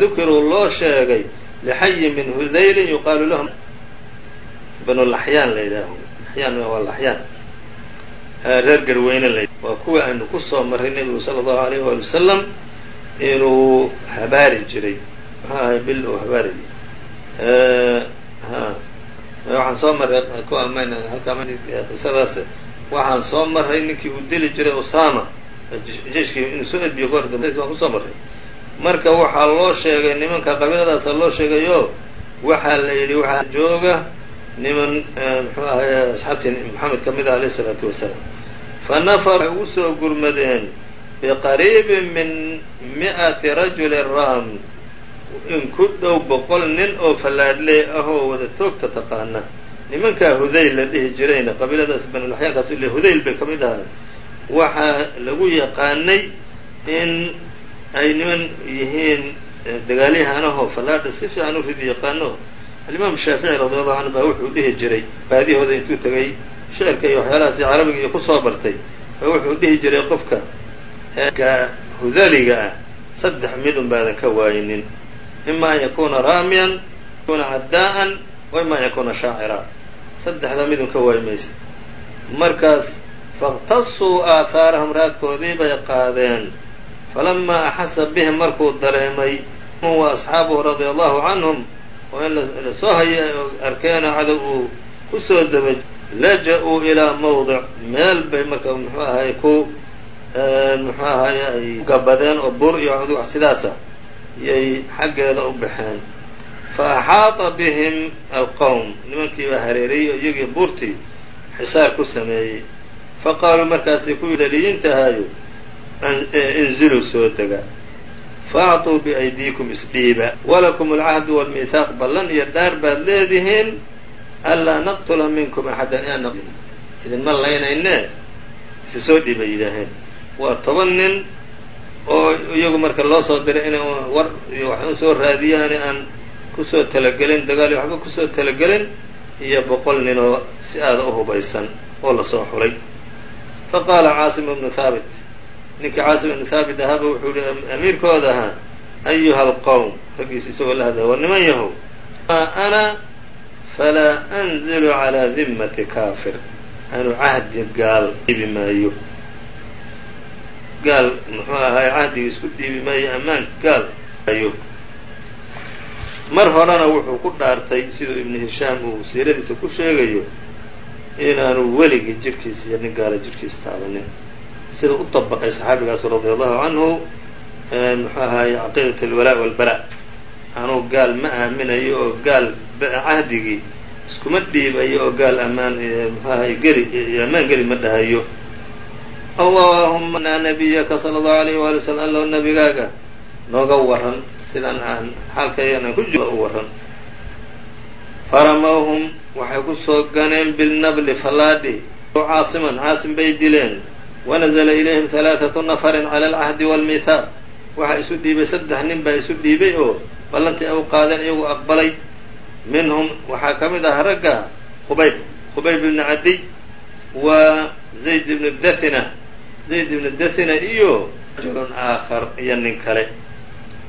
dukiruu loo sheegay lixayi min hudaylin yuqaalu lahum banu laxyaan la yidhaaho. Laxyaan waa laxyaan reer garweyne la waa kuwa aynu ku soo marray nebigu sala allahu alayh waali wasalam inuu habaari jiray. Muxuu ahay bil uu habaari waxaan soo marray qisadaas waxaan soo marray ninkii uu dili jiray usama jeiskii inuu soo edbiyo goor dambe waan ku soo marray. Marka waxaa loo sheegay nimanka qabiiladaasa loo sheegayo waxaa la yidhi waxaa jooga niman mxuu ahay asxaabtii maxamed ka mid ah alayh isalaatu wasalaam. Fa nafar waxay ugu soo gurmadeen biqariibin min mi'ati rajulin ram in ku dhow boqol nin oo fallaadhlee ah oo wada toogta taqaana. Nimankaa hudayl la dhihi jirayna qabiiladaas banulaxyaankaas ile hudayl bay ka mid ahaa. Waxaa lagu yaqaanay in ay niman yihiin dagaalyahanahoo fallaadha si fiican u ridi yaqaano alimaam shaafici radiallahu canhu baa wuxuu dhihi jiray baadiyahooda intuu tegay shicirka iyo waxyaalahaasi carabiga iyo ku soo bartay baa wuxuu dhihi jiray qofka ka hudaliga ah saddex mid un baadan ka waayinin ima an yakuna raamiyan yakuna caddaa'an wa ima an yakuna shaacira. Saddexdaa midun ka waayi maysa. Markaas faاqtasuu aahaarahum raadkoodii bay qaadeen. Falamaa axasa bihim markuu dareemay wa asxaabuhu radia allahu canhum oo in la soo haya arkeena cadow uu ku soo daba laja-uu ilaa mawdic meel bay marka muxuu ahay ku muxuu ahay ay gabadeen oo bur iyo wax sidaasa iyay xaggeeda u baxeen. Fa axaata bihim alqowm nimankii baa hareeriyey oo iyagii buurtii xisaar ku sameeyey. Fa qaaluu markaasay kuwii daliyiintahaayo inziluu soo dega faacطuu biaydiikum isdhiiba walakum alcahdu walmiihaaq ballan iyo dhaar baad leedihiin anlaa naqtula minkum axadan inaan idinma laynayne isi soo dhiibay yidhaaheen waa toban nin oo iyagu marka loo soo diray inay war iyo wax u soo raadiyaani aan ku soo talagelin dagaal iyo waxba ku soo talagelin iyo boqol nin oo si aada u hubaysan oo la soo xulay fa qaala caasim ibnu haabit ninkii caasim ibnu haabit ahaaba wuxuu yihi amiirkooda ahaa ayuha alqowm raggiisa isagoo la hadlaya war niman yahow ana falaa anzilu calaa dimmati kaafir. Anu cahdi gaal dhiibi maayo. Gaal muxuu ahaay cahdiga isku dhiibi maayo ammaan gaal maayo. Mar horena wuxuu ku dhaartay siduu ibnu hishaam uu siiradiisa ku sheegayo inaanu weligii jidhkiisa iyo nin gaala jidhkiisa taabanin sida u dabaqay saxaabigaasu radia allahu canhu muxuu ahaay caqiidat alwalaa walbara anuu gaal ma aaminayo oo gaal cahdigii iskuma dhiibayo oo gaal ammaan muxuu ahay geli ammaan geli ma dhahayo. Allahuma naa nabiyaka sala allahu alayh waali wasalam allow nabigaaga nooga waran sidaan aan xaalkaygan aan ku jiro u waran faramawhum waxay ku soo ganeen bilnabli fallaadhi caasiman caasim bay dileen wanazla ilayhim halaaثatu nafarin cala alcahdi wاlmihaaq waxaa isu dhiibay saddex nin baa isu dhiibay oo ballantii u qaadeen iyagu aqbalay minhum waxaa ka mid aha ragga qubayb qubayb ibni cadiy wa zayd ibnu dathina zayd ibnu dathina iyo rajulun aakhar iyo nin kale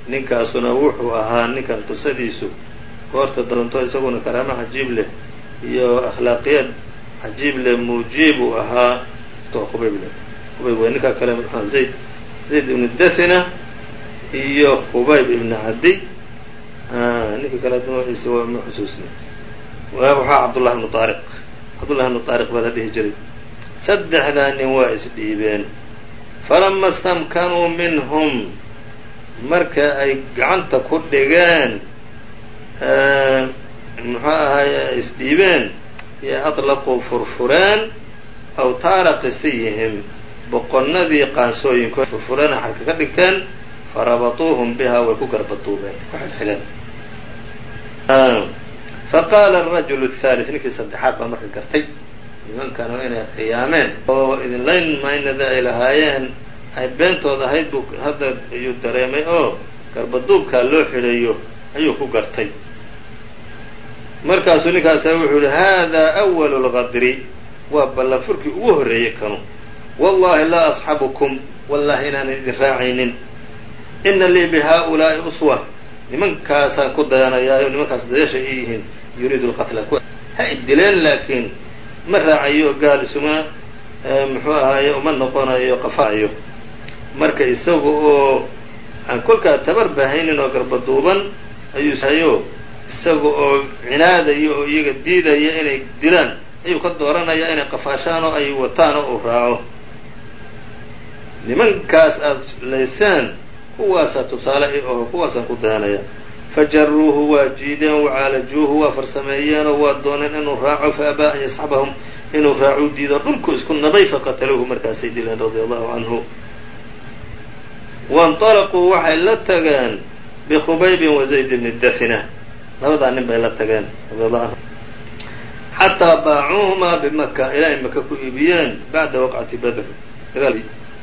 ninkaasuna wuxuu ahaa ninkan qisadiisu goorta doonto isaguna karaamo cajiib leh iyo akhlaaqiyad cajiib leh muujiib uu ahaa qubayb leh qubayb waa ninkaa kale zayd zayd ibnu dathina iyo qubayb ibni cadiy ninka kale magaciisa waa ma xusuusna waxaa cabdullahi ibnu aariq cabdullahi ibnu aariq baa la dhihi jiray saddexdaa nin waa isdhiibeen falama stamkanuu minhum marka ay gacanta ku dhigeen muxuu ahaay isdhiibeen iyo aطlaquu furfureen awtaara qisiyihim boqonadii qaansooyinkood furfurana xarka ka dhigteen farabatuuhum bihaa way ku garbaduubeen ku fa qaala arajulu ahalis ninkii saddexaad baa marka gartay nimankana inay khiyaameen oo idinlayn maynada ay lahaayeen ay beentood ahayd buu hadda ayuu dareemay oo garbaduubkaa loo xidhayo ayuu ku gartay. Markaasuu ninkaasa wuxuu yihi haadaa awalu lqadri waa ballanfurkii ugu horreeyey kanu wallahi laa asxabukum wallahi inaanan idin raacaynin. Ina lii bihaؤulaaءi uswa. Nimankaasaan ku dayanayaayo nimankaas dayasha i yihiin yuriidu lqatla ha idileen laakiin ma raacayo gaal isuma muxuu ahaaye uma noqonayo qafaayo. Marka isaga oo aan kolkaa tabar bahaynin oo garbaduuban ayuu hayo isaga oo cinaadaya oo iyaga diidaya inay dilaan ayuu ka dooranayaa inay qafaashaan oo ay wataan oo uu raaco nimankaas aada layseen kuwaasaa tusaale oo kuwaasaan ku dayanaya fajaruuhu waa jiideen wacaalajuuhu waa farsameeyeenoo waa dooneen inuu raaco faabaa an yasxabahum inuu raacuu diido dhulku isku nabay faqataluuhu markaasay dileen radia allahu canhu wainطalaquu waxay la tageen bikhubaybin wa zayd bni dafina labadaa nin bay la tageen radiallahu canhu xataa baacuuhumaa bimaka ilaa ay maka ku iibiyeen bacda waqcati badr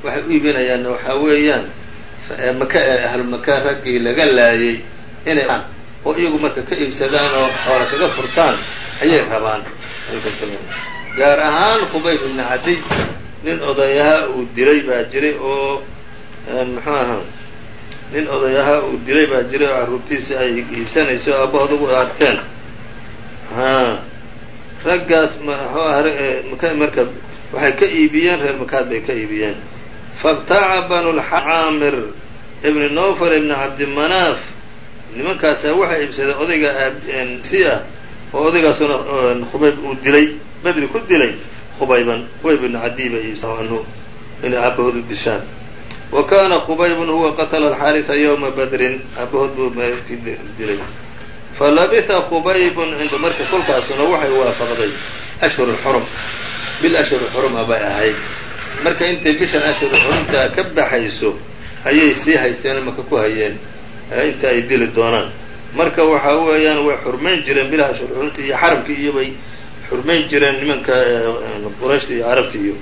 waxay u iibinayaan waxaa weeyaan maka ee ahlu maka raggii laga laayay inay oo iyagu marka ka iibsadaan oo xoola kaga furtaan ayay rabaan. Gaar ahaan khubayb ibni cadiy nin odayaha uu dilay baa jiray oo muxuu ahaa nin odayaha uu dilay baa jiray oo carruurtiisa ay iibsanayso o aabbahood ugu aarteen. Raggaas marka waxay ka iibiyeen reer makaad bay ka iibiyeen fabtaaca banu caamir ibni nofal ibni cabdimanaaf nimankaasaa waxay iibsadeen odayga si ah oo odaygaasuna khubayb uu dilay bedri ku dilay khubayban khubayb ibni cadiy bay iibsa anhu inay aabahood u dishaan wa kaana khubaybun huwa qatla alxaarisa ywma badrin aabahood buu dilay falabisa khubaybun cinda marka kolkaasuna waxay waafaqday ashhur xurum bil ashhur xuruma bay ahayd marka intay bishan ashhur xurumtaa ka baxayso ayay sii hayseen maka ku hayeen inta ay dili doonaan. Marka waxa weeyaan way xurmayn jireen bilaha ashhur xurumta iyo xaramkii iyo bay xurmayn jireen nimanka qurayshta iyo carabta iyo.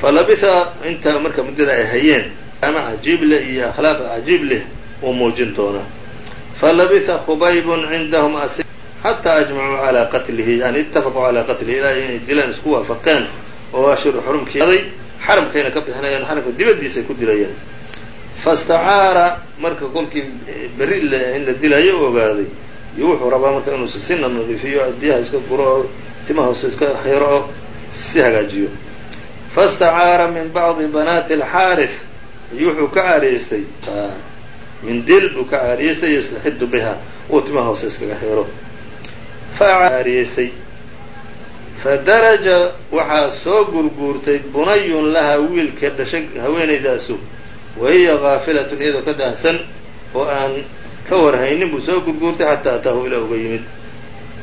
Falabisa inta marka muddada ay hayeen ama cajiib leh iyo akhlaaq cajiib leh uu muujin doonaa. Falabisa khubaybun cindahum as xataa ajmacuu calaa qatlihi yani itafaquu calaa qatlihi ilaa inay dilaan isku waafaqeen oo ashhuru xurumkii aday xaramkayna ka bixinayaan xaramka dibaddiisa ay ku dilayeen fastacaara marka kolkii berri in la dilayo ogaaday iyo wuxuu rabaa marka inuu sisina nadiifiyo adiyaha iska guro oo timaha hoose iska xiro oo si hagaajiyo. Fastacaara min bacdi banaati alxaaris iyo wuxuu ka caariyeystay min dil buu ka caariyeystay yastaxidu biha uu timaha hoose iskaga xiro. Facaariyeysay fadaraja waxaa soo gurguurtay bunayun laha wiilka dhashay haweenaydaasu wahiya kaafilatun iyadoo ka daahsan oo aan ka warhaynin buu soo gurguurtay xataa ataahu ilaa uga yimid.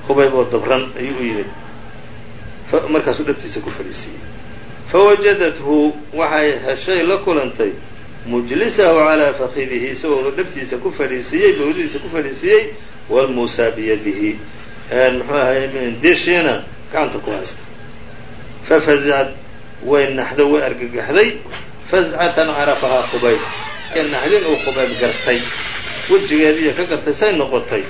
Khubayb oo dabran ayuu u yimid. Markaasuu dhabtiisa ku fadhiisiiyey fawajadathu waxay heshay la kulantay. Mujlisahu calaa fakidihi isagoo dhabtiisa ku fadhiisiiyey bawdidiisa ku fadhiisiiyey walmuusaa biyadihi muxuu ahay dishiina gacanta ku haysta fafazicad way naxdo way argagaxday. Fazcatan carafahaa khubayb naxdin uu khubayb gartay. Wejigeediiyo ka gartay say noqotay.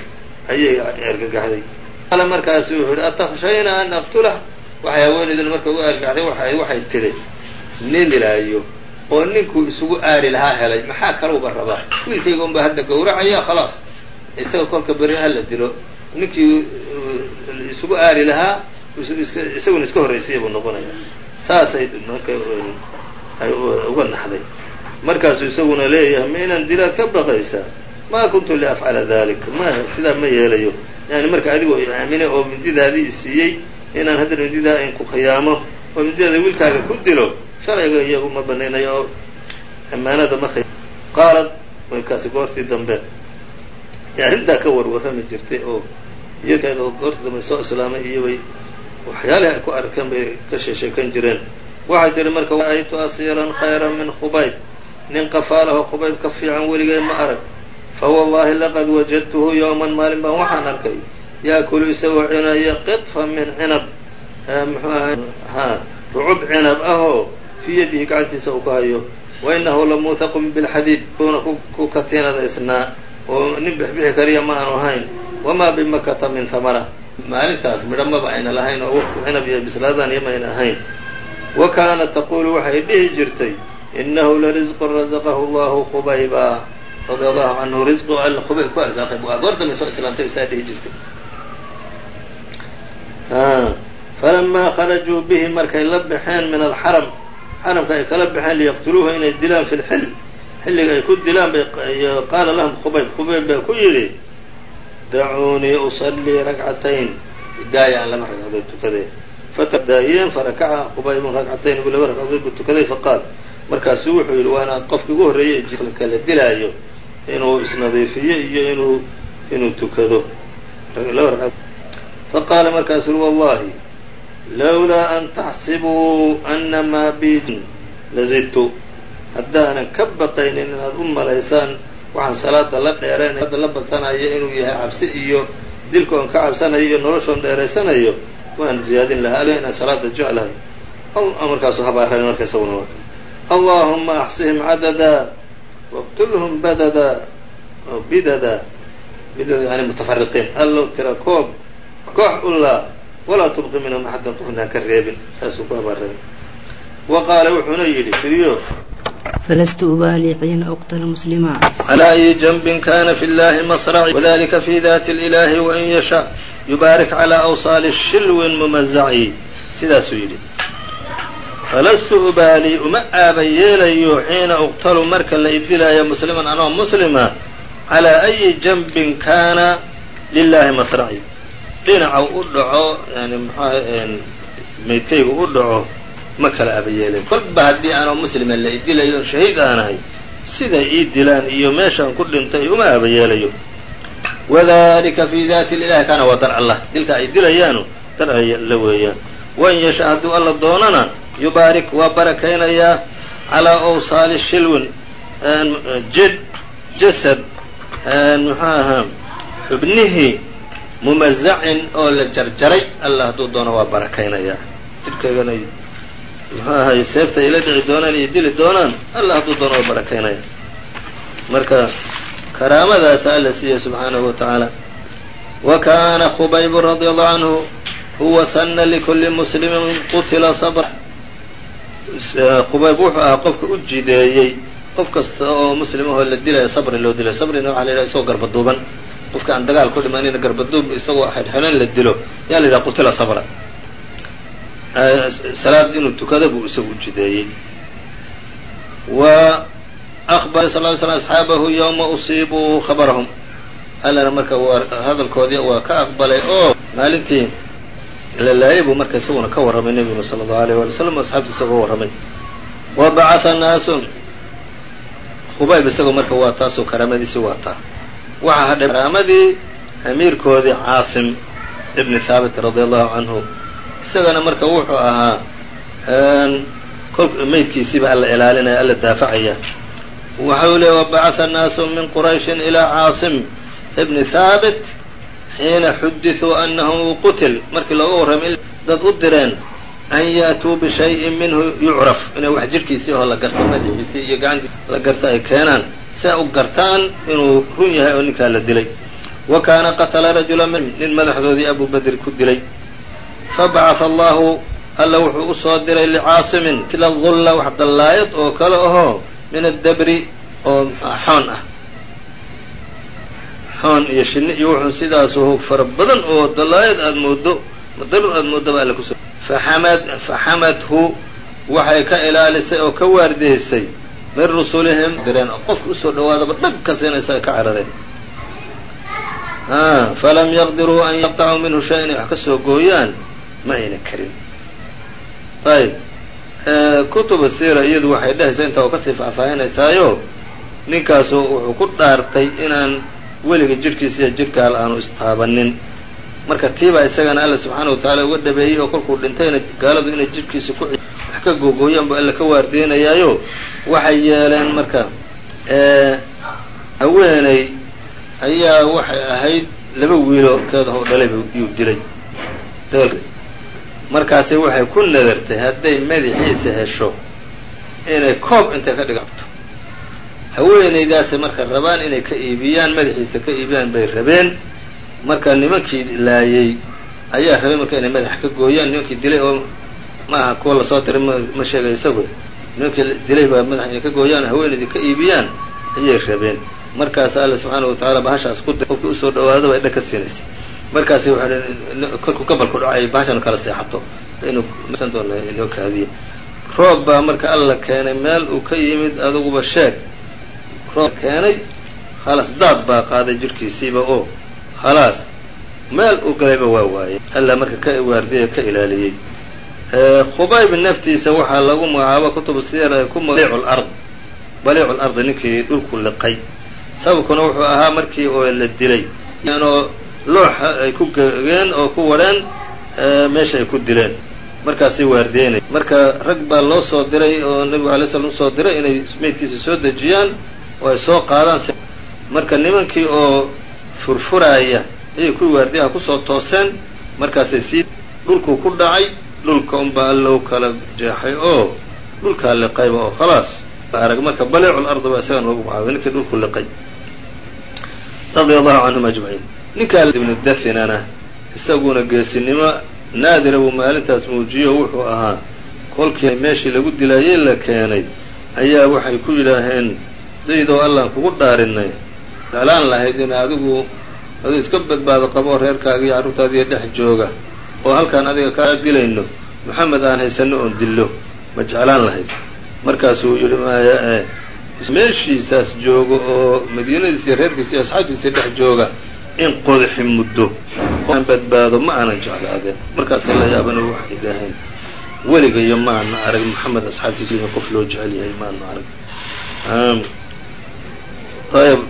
Ayay argagaxday. Qaala markaasu wuxuu yihi atakhshayna an aqtulah waxay haweenaydin marka uga argagaxday waxay tidhi nin dilaayo oo ninkuu isugu aari lahaa helay maxaa kaluuba rabaa? Wiilkayga unbaa hadda gowracaya khalaas. Isaga kolka beri ha la dilo. Ninkii isugu aari lahaa isaguna iska horraysiya buu noqonaya. Saasay marka ay uga naxday. Markaasuu isaguna leeyahay ma inaan dilaad ka baqaysaa maa kuntu liafcala dalik ma sidaa ma yeelayo. Yani marka adigoo aaminay oo mindidaadii isiiyey inaan haddana mindidaa in ku khiyaamo oo mindidaada wiilkaaga ku dilo sharciga iyagu ma banaynayo oo ammaanada ma qaalad markaasi goortii dambe. Arrintaa ka warwarrami jirtay oo iyadkeeda oo goortii dambe soo islaamay iyobay waxyaalihi ay ku arkeen bay ka sheesheekan jireen. Waxay tihi marka ra'aytu asiiran khayra min khubayb nin qafaalaho khubayb ka fiican weligay ma arag. Fa wallahi laqad wajadtuhu yowman maalin baan waxaan arkay. Yaakulu isagoo cunaya qidfa min cinab. Muxuu ahay ha rucub cinab ahoo fii yadihi gacantiisa uu ka hayo. Wa inahu lamuuthaqun bilxadiid kuuna ku katiinadaysnaa oo nin bixbixi kariya ma aanu ahayn. Wamaa bimakata min hamara maalintaas midho maba ayna lahayn oo waqti cinab iyo bislaadaan iyo mayna ahayn. Wa kaanat taqulu waxay dhihi jirtay inahu larisqun razaqahu allahu khubayba radia allahu canhu risqu alla khubayb ku arsaaqay bu goor dambe soo islaamtay saa dhihi jirtay. Falamaa kharajuu bihi markay la baxeen min alxaram xaramka ay kala baxeen liyaqtuluuhu inay dilaan fi lxil xilliga ay ku dilaan bay qaala lahum khubayb khubayb baa ku yidhi dacuunii usallii ragcatayn daaya aan laba ragcadood tukaday fatadaayeen farakaca khubaybun ragcatayn igu laba ragcadood buu tukaday faqaal markaasuu wuxuu yidhi waana qofki ugu horreeyay ee jilka kala dilaayo inuu isnadiifiyo iyo inuu inuu tukado. Laba ragcadood faqaala markaasu uri wallahi lowlaa an taxsibuu ana maa bi lazidtu haddaanan ka baqaynin inaad u malaysaan waxaan salaada la dheerayn hadda la badsanayo inuu yahay cabsi iyo dilka oon ka cabsanayo iyo noloshoon dheeraysanayo waan ziyaadin lahaa. Ale inaan salaada jeclahay markaasu habaareen marka isaguna waa allaahuma axsihim cadada waqtulhum badada bidada. Mid yani mutafariqiin allo tira koob koox ulaa walaa tubqi minhum axadan qofna ha ka reebin. Saasuu ku abaaray wa qaala wuxuuna yidhi firiyo فلست أبالي حين أقتل مسلما على أي جنب كان في الله مصرعي وذلك في ذات الإله وإن يشاء يبارك على أوصال الشلو ممزعي sidaasuu yidhi falastu ubaalii uma aaba yeelayo xiina uqtalu marka la idilaayo musliman anoo muslima calaa ayi janbin kaana lilaahi masraci dhinaca u dhaco yani maxaa maydkaygu u dhaco ma kala aaba yeelayo kolba haddii anoo muslima la idilayo shahiid aanahay siday ii dilaan iyo meeshaan ku dhintay uma aaba yeelayo. Wadalika fi daati lilahi kaana waa dar allah. Dilka ay dilayaanu dar alla weeyaan. Wain yasha hadduu alla doonana yubaarik waa barakaynayaa calaa awsaali shilwin jid jasad muxuu ahaa xubnihii mumazacin oo la jarjaray. Alla hadduu doono waa barakaynayaa jidhkaygana muxuu ahay seefta ila dhici doonaan iyo dili doonaan alla hadduu doono waa barakaynaya. Marka karaamadaasa alla siiya subxaanahu wa tacaala wa kaana khubaybu radia allahu canhu huwa sana likulli muslimin qutila sabra khubayb wuxuu ahaa qofka u jideeyey qof kasta oo muslimahoo la dilaya sabri loo dilay sabrina waxaa la yidhaha isagoo garbaduuban. Qofka aan dagaal ku dhimanina garbaduub isagoo xidhxidhan la dilo yaa la yidhaha qutila sabra salaad inuu tukado buu isagu jideeyey. Wa akbara sal slam asxaabahu yowma usiibuu khabarahum. Allana marka waa hadalkoodii waa ka aqbalay oo maalintii la laayay buu marka isaguna ka warramay nebiguna sala allahu alayh wali wslam asxaabti isagoo warramay. Wa bacatha naasun khubayb isagoo marka waa taasoo karaamadiisii waa taa. Waxaa hadhay karaamadii amiirkoodii caasim ibni haabit radia allahu canhu isagana marka wuxuu ahaa meydkiisiiba alla ilaalinaya alla daafacaya. Waxau leey wabacatha naasu min qurayshin ilaa caasim ibni haabit xiina xudiduu annahu qutil. Markii looga warramay dad u direen an yaatuu bishayin minhu yucraf. Inay wax jidhkiisii oo la garto madaxiisii iyo gacantii la garto ay keenaan. Si ay u gartaan inuu run yahay oo ninkaa la dilay. Wa kaana qatala rajula nin madaxdoodii abu bedr ku dilay fabacatha allahu alla wuxuu u soo diray licaasimin tila dulla wax dallaayad oo kale ahoo min addabri oo xoon ah xoon iyo shinni iyo wuxuu sidaas fara badan oo dallaayad aada moodo dalur aada moodaba alla ku soo faxamad faxamadhu waxay ka ilaalisay oo ka waardihisay min rusulihim direen oo qofka u soo dhawaadaba dhag ka siinaysa ay ka carareen falam yaqdiruu an yaqطacuu minhu shay inay wax ka gooyaan ma ayna karin. Ayb. Kutubu siira iyadu waxay dhehaysaa intaa oo ka sii faahfaahinaysaayo ninkaasu wuxuu ku dhaartay inaan weliga jidhkiisa iyo jidhkaal aanu istaabanin. Marka tiibaa isagana alla subxaana wa tacaala uga dhabeeyey oo kolkuu dhintayna gaaladu inay jidhkiisa ku wax ka googooyaan bu alla ka waardeynayaayo waxay yeeleen marka haweeney ayaa waxay ahayd laba wiilo keeda hoo dhalay yuu dilay markaasi waxay ku nadartay hadday madaxiisa hesho inay koob intay ka dhigacto haweenaydaasay marka rabaan inay ka iibiyaan madaxiisa ka iibiyaan bay rabeen. Marka nimankii laayey ayaa rabay marka inay madaxa ka gooyaan. Nimankii dilay oo ma aha kuwa la soo diray ma sheegay isagu. Nimankii dilay baa madaxa inay ka gooyaan haweenaydii ka iibiyaan ayay rabeen. Markaas alla subxaana wa tacaala bahashaas ku qofkii u soo dhawaado bay dhag ka siinaysay markaasi waxa kolkuu gabalku dhacay bahashan kala seexato inuu doona inoo roob baa marka alla keenay meel uu ka yimid aduguba sheeg. Roob keenay khalaas daad baa qaaday jidhkiisiiba oo khalaas meel uu galayba waa waayay. Alla marka ka waardiye ka ilaaliyey khubayb naftiisa waxaa lagu magacaabo kutubu siyar ay ku baliicu lard baliicu lardi ninkii dhulku liqay. Sababkuna wuxuu ahaa markii oo la dilay. Oo looxa ay ku gegeen oo ku wareen meesha ay ku dileen markaasay waardeynay. Marka rag baa loo soo diray oo nebigu alay slam u soo diray inay meydkiisa soo dejiyaan oo ay soo qaadaan marka nimankii oo furfuraaya ayay kuwii waardiyaha ku soo tooseen. Markaasay sii dhulkuu ku dhacay. Dhulka unbaa allow kala jeexay oo dhulkaa liqayba oo khalaas. Arag marka baleecu lardi baa isaga noogu magacaabay ninkii dhulku liqay radia allahu canhum ajmaciin ninkaa ibnu dafinana isaguna geesinimo naadira buu maalintaas muujiyo wuxuu ahaa kolkii meeshii lagu dilaayey la keenay. Ayaa waxay ku yidhaaheen zaydoo allaan kugu dhaarinay jeclaan lahayd in adigu adu iska badbaado qabo reerkaaga iyo carruurtaadiiyo dhex jooga. Oo halkaan adiga kaa dilayno maxamed aan haysanno oon dillo. Ma jeclaan lahayd. Markaasuu yidhi maya meeshiisaas joogo oo madiinadiisa iyo reerkiisa iyo asxaabtiisa dhex jooga in qodaxi muddo aan badbaado ma aanan jeclaadeen markaasay la yaabana waxay idhaaheen weligayo maana arag maxamed asxaabtiisa in qof loo jecel yahay maana arag ayb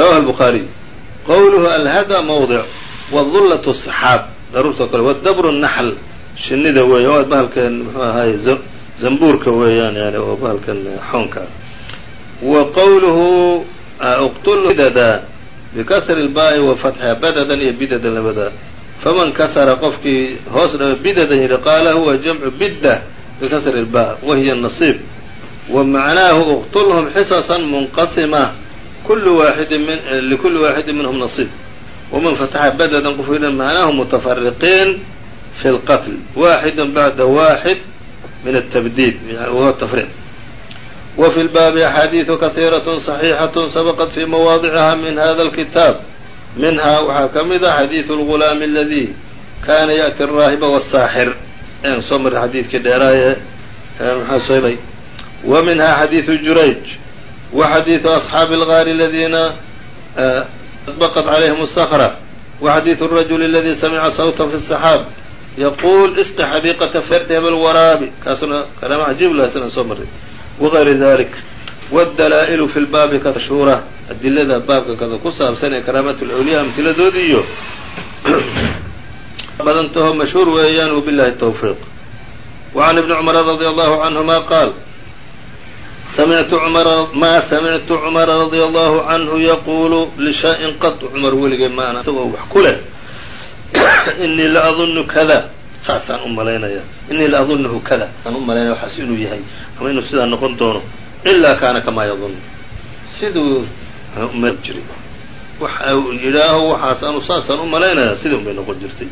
rawahu الbخaariي qowluhu alhada mawdic wdullaة الصaxaab daruurtao kale wadabru naxl shinida weeya waa bahalkan muxuu ahaay zambuurka weeyaan yani oo bahalkan xoonka wa qowluhu uqtl bidada bikasri اlbaai wa fatxiha badadan iyo bidadan labada faman kasara qofkii hoos dhaba bidadan yidhi qaala huwa jamcu bidda bikasri اlba wahiya nasiib wa macnaahu uqtulhum xisasan munqasima kulu waaxidin min likuli waaxidin minhum nasiib waman fataxa badadan qof yidhi macnaahu mutafariqiin fi اlqatl waaxida bacda waaxid min الtabdiid wahuwa tafriq wa fi lbaabi axaadiidu kahiiraة صaxiixaة sabaqat fi mawaadiciha min hada اlkitaab minhaa waxaa ka mid a xadiidu اlgulaam aladi kana yaأti الraahiba wالsaaxir n soo marray xadiidkii dheeraaye maxaa sooday wa minha xadiidu jurayj wa xadiidu asxaabi اlgaari aladiina adbaqat calayhim الsakra wa xadiidu الrajul aladi samica sawta fi الsaxaab yaquul isqi xadiiqata ferdheb alwaraabi kaasuna kalaama cajiib lahasna soo marray wagayri dalik wاdalaa'ilu fi lbaabi kamashhuura adilada baabka kada ku saabsan ee karaamat lawliya amhiladoodii iyo badantaho mashhuur weeyaan wabilahi tawfiiq wacan ibni cumara radia allahu canhuma qaal samictu cumara maa samictu cumara radia allahu canhu yaquulu lishaa-in qad cumar weligay maana isagoo wax ku leh inii la adunnu kada saasaan u malaynaya. Inii la adunuhu kada aan u malaynaya waxaas inuu yahay ama inuu sidaa noqon doono ilaa kaana kamaa yadun siduu jiray. Waxa uu yidhaaho waxaas anu saasaan u malaynaya sidii un bay noqon jirtay.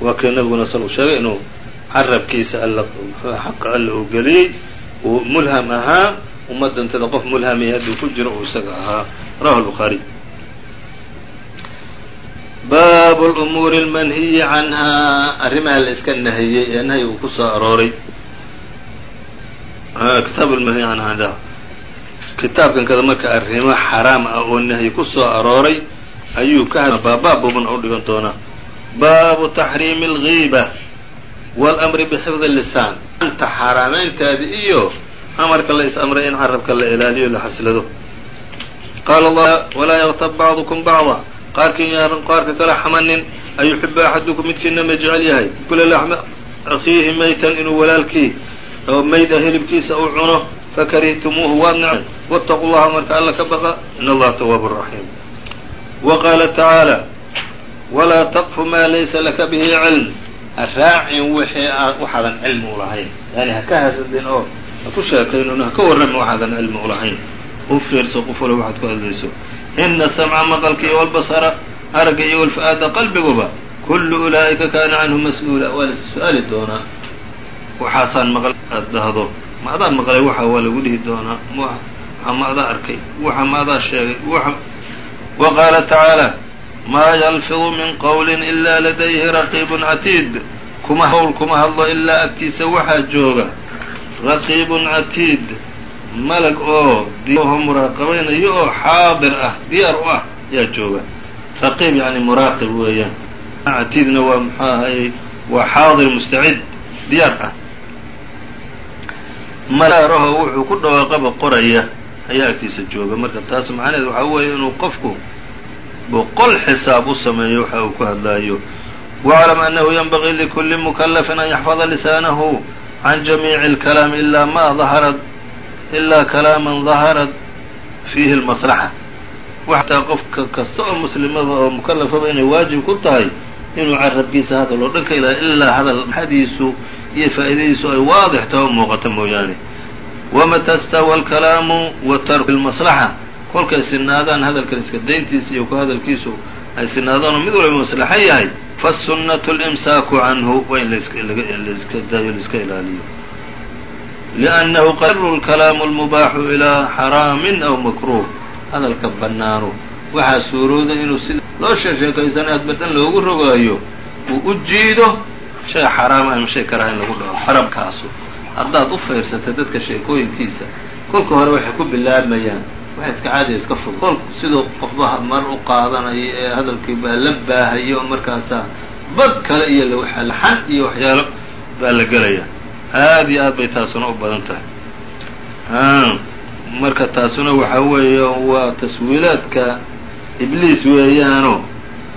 Waa kii nabiguna sal sheegay inuu carabkiisa alla xaqa alla uu geliyey uu mulham ahaa ummadantada qof mulhamaya hadduu ku jiro uu isaga ahaa. Rawahu lbukhaariy baabu lumuuri almanhiyi canhaa arrimaha la iska nahiyey ee nahyi uu ku soo arooray. Kitaab lmanhiyi canhaa kitaabkan kada marka arrimo xaraam ah oo nahyi ku soo arooray ayuu ka had baabaab buuban u dhigan doonaa. Baabu taxriimi algiiba walamri bixifdi lisaan. Anta xaaraamayntaadi iyo amarka la is amray in carabka la ilaaliyo la xaslado qaala walaa yaktab bacdukum bacda qaarkiin yaaran qaarka kala xamanin ayuxibu axadukum midkiina ma jecel yahay. Kula laxma akhiihi maytan inuu walaalkii oo mayda hilibkiisa uu cuno fakarihtumuuhu waad necen waataqu llaha marka alla ka baqa in allaha tawaabu raxiim wa qaala tacaala walaa taqfu maa laysa laka bihi cilm ha wixii aad waxaadan cilmi ulahayn yani ha ka hasadin oo ha ku sheekaynin ha ka warramin waxaadan cilmi ulahayn u fiirso walo waxaad ku hadlayso. Ina samca maqalka iyo walbasara aragga iyo walfa-aada qalbiguba kullu ulaa'ika kaana canhu mas'uula. Waa la su'aali doonaa waxaasaan maql aad dhahdo. Ma adaa maqlay waxa waa lagu dhihi doonaa? Waxa ma arkay? Waxa ma sheegay? Waxa wa qaala tacaala maa yalfidu min qowlin ilaa ladayhi raqiibun catiid kuma hawl kuma hadlo ilaa agtiisa waxaa jooga. Raqiibun catiid malag oo diho muraaqabaynayo oo xaadir ah diyaar u ah yaa jooga. Raqiib yani muraaqib weeyaan. Catiidna waa muxuu ahayey waa xaadir mustacid diyaar ah. Malaaraho wuxuu ku dhawaaqaba qoraya ayaa agtiisa jooga. Marka taas macnaheed waxaa weeye inuu qofku boqol xisaab u sameeyo waxa uu ku hadlaayo. Waclam annahu yanbagii likulli mukalafin an yaxfada lisaanahu can jamiici اlkalaami ilaa ma daharat ilaa kalaaman daharat fiihi almaslaxa. Waxtaa qofka kasta oo muslimaba oo mukallafaba inay waajib ku tahay inuu carabkiisa hadal oo dhan ka ilaa ilaa hadal xadiisu iyo faa'iidadiisu ay waadix taha oo muuqata mooyaane. Wamata stawa alkalaamu wa tarku ilmaslaxa kolkay sinaadaan hadalkan iska dayntiisa iyo ku hadalkiisu ay sinaadaan oo mid waliba maslaxo yahay fasunnatu limsaaku canhu waa in laska ilaga laiska daayo laiska ilaaliyo. liأnnahu qaru اlkalaamu اlmubaaxu ilaa xaraamin aw makruh hadalka bannaanu waxaa suurooda inuu sida loo sheesheekaysana hadba dhan loogu rogaayo uu u jiido shay xaraama ama shay karaha in lagu dhaco xarabkaasu haddaad u fiirsata dadka sheekooyinkiisa kolka hore waxay ku bilaabayaan waxa iska caadiya iska fog kol siduu qofba mar u qaadanayo ee hadalkii baa la baahayo markaasaa bad kale iyo laxan iyo waxyaalo baa la gelaya aad iyo aad bay taasuna u badan tahay. Marka taasuna waxa weeye waa taswiilaadka ibliis weeyaano.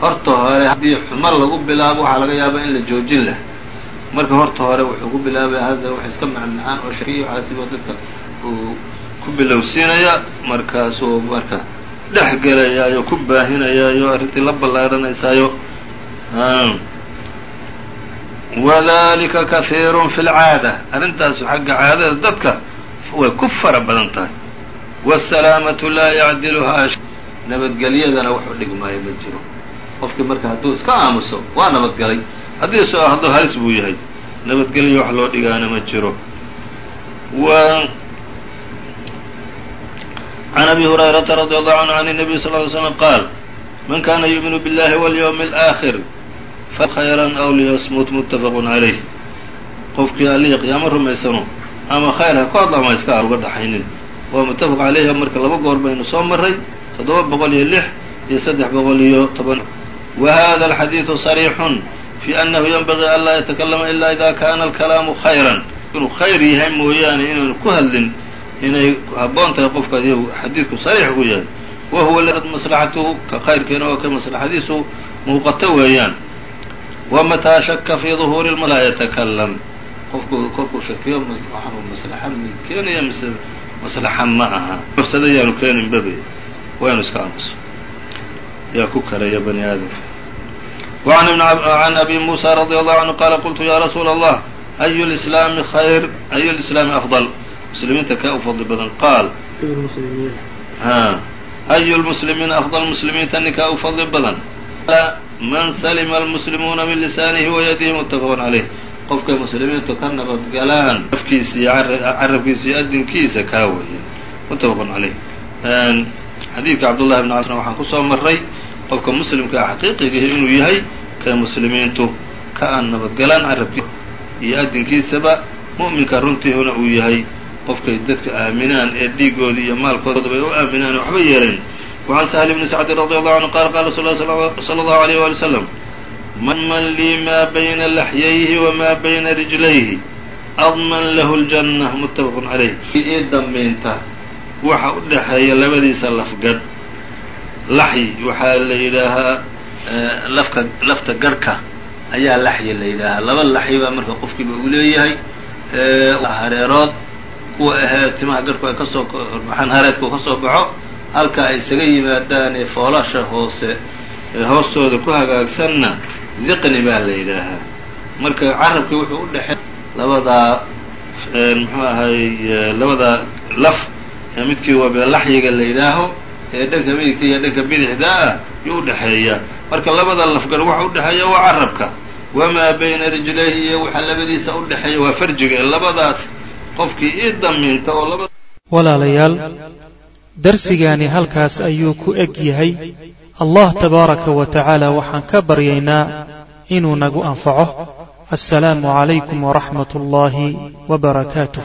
Horta hore haddii xumar lagu bilaabo waxaa laga yaabaa in la joojin lah marka horta hore wuxuu ku bilaabaya hadda wax iska macmacaan oo shakiyo waxaasibo dadka uu ku bilowsiinaya markaasuu marka dhex gelayaayo ku baahinayaayo arrintii la ballaaranaysaayo wadalika kahiirun fi lcaada arrintaasu xagga caadada dadka way ku fara badan tahay waasalaamatu laa yacdiluhaa nabadgelyadana wax u dhigmaayo ma jiro qofkii marka hadduu iska aamuso waa nabadgelay haddii soo hadduu halis buu yahay nabadgelyo wax loo dhigaana ma jiro can abi hurayrata radi allahu canhu can الnabiy sal ly slm qaal man kana yuuminu biاllahi walyowmi اlآakhir fakhayran aw liyasmut muttafaqu calayh qofkii allihii qiyaamo rumaysano ama khayr ha ku hadla ama iska aan uga dhaxaynin waa muttafaq calayha marka laba goor baynu soo maray toddoba boqol iyo lix iyo saddex boqol iyo toban wa hada alxadiidu صariixun fi annahu yanbagii an laa yatakalama ila ida kana alkalaamu khayran inuu khayr yahay mooyaane inaanu ku hadlin inay habboon tahay qofka iyagu xadiidku sariix ku yahay wa huwa maslaxatuhu ka khayrkeena oo ka maslaxadiisu muuqato weeyaan wa mataa shaka fii duhuuri lma laa yatakalam qofku kolkuu shakiyo waxaanu maslaxa keenaya mise maslaxa ma aha mafsada yaanu keenin babe waynu iska aamuso yaa ku karaya bani aadamka وعn أbي موسى رضي الله عنه qال qلت ya رsuul الله أy الإسلاaم خyر أy الإسلاaم أفضل mslimiinta kee u fadli badan qaal أy الmسلimiina أfضل mسlimiinta ninkaa u fadli badan man salima almuslimuuna min lisaanihi wayadihi mutafaqun calayh qofkay muslimiintu ka nabadgalaan afkiisa iyo carabkiisa iyo adinkiisa kaa weeye muttafaqun calayh xadiidka cabdullahi bn casna waxaan ku soo qofka muslimkaa xaqiiqigahi inuu yahay kay muslimiintu ka aan nabadgalaan carabkiisa iyo adinkiisaba mu'minka runtiihuna uu yahay qofkay dadka aaminaan ee dhiigooda iyo maalkoodaba u aaminaan waxba yeelayn waan sahl bni sacdin radi allahu canhu qaala qala rasul lahi sala allahu alayh waali wasalam man lii maa bayna laxyayhi wamaa bayna rijlayhi adman lahu ljanna muttafaqun calayh ii damiinta waxa u dhexeeya labadiisa lafgadh laxyi waxaa la yidhaahaa lafka lafta garhka ayaa laxyi la yidhaahaa. Laba laxyi baa marka qofkiiba uu leeyahay hareerood kuwa ahee timaha garhku ay ka soo baxaan hareedku ka soo baxo halka ay isaga yimaadaan ee foolasha hoose ee hoostooda ku hagaagsanna diqni baa la yidhaahaa. Marka carabkii wuxuu u dhexeey labadaa muxuu ahay labadaa laf ee midkii waa laxyiga la yidhaaho ee dhanka midigta iyo dhanka bidixda ah yuu udhexeeya marka labada lafgar waxa udhexeeya waa carabka. Wamaa bayna rijlayhi iyo waxa labadiisa udhexeeya waa farjiga. Ee labadaas walaalayaal darsigaani halkaas ayuu ku eg yahay. Allah tabaaraka wa tacaala waxaan ka baryaynaa inuu nagu anfaco. Assalaamu calaykum waraxmat ullaahi wa barakaatuh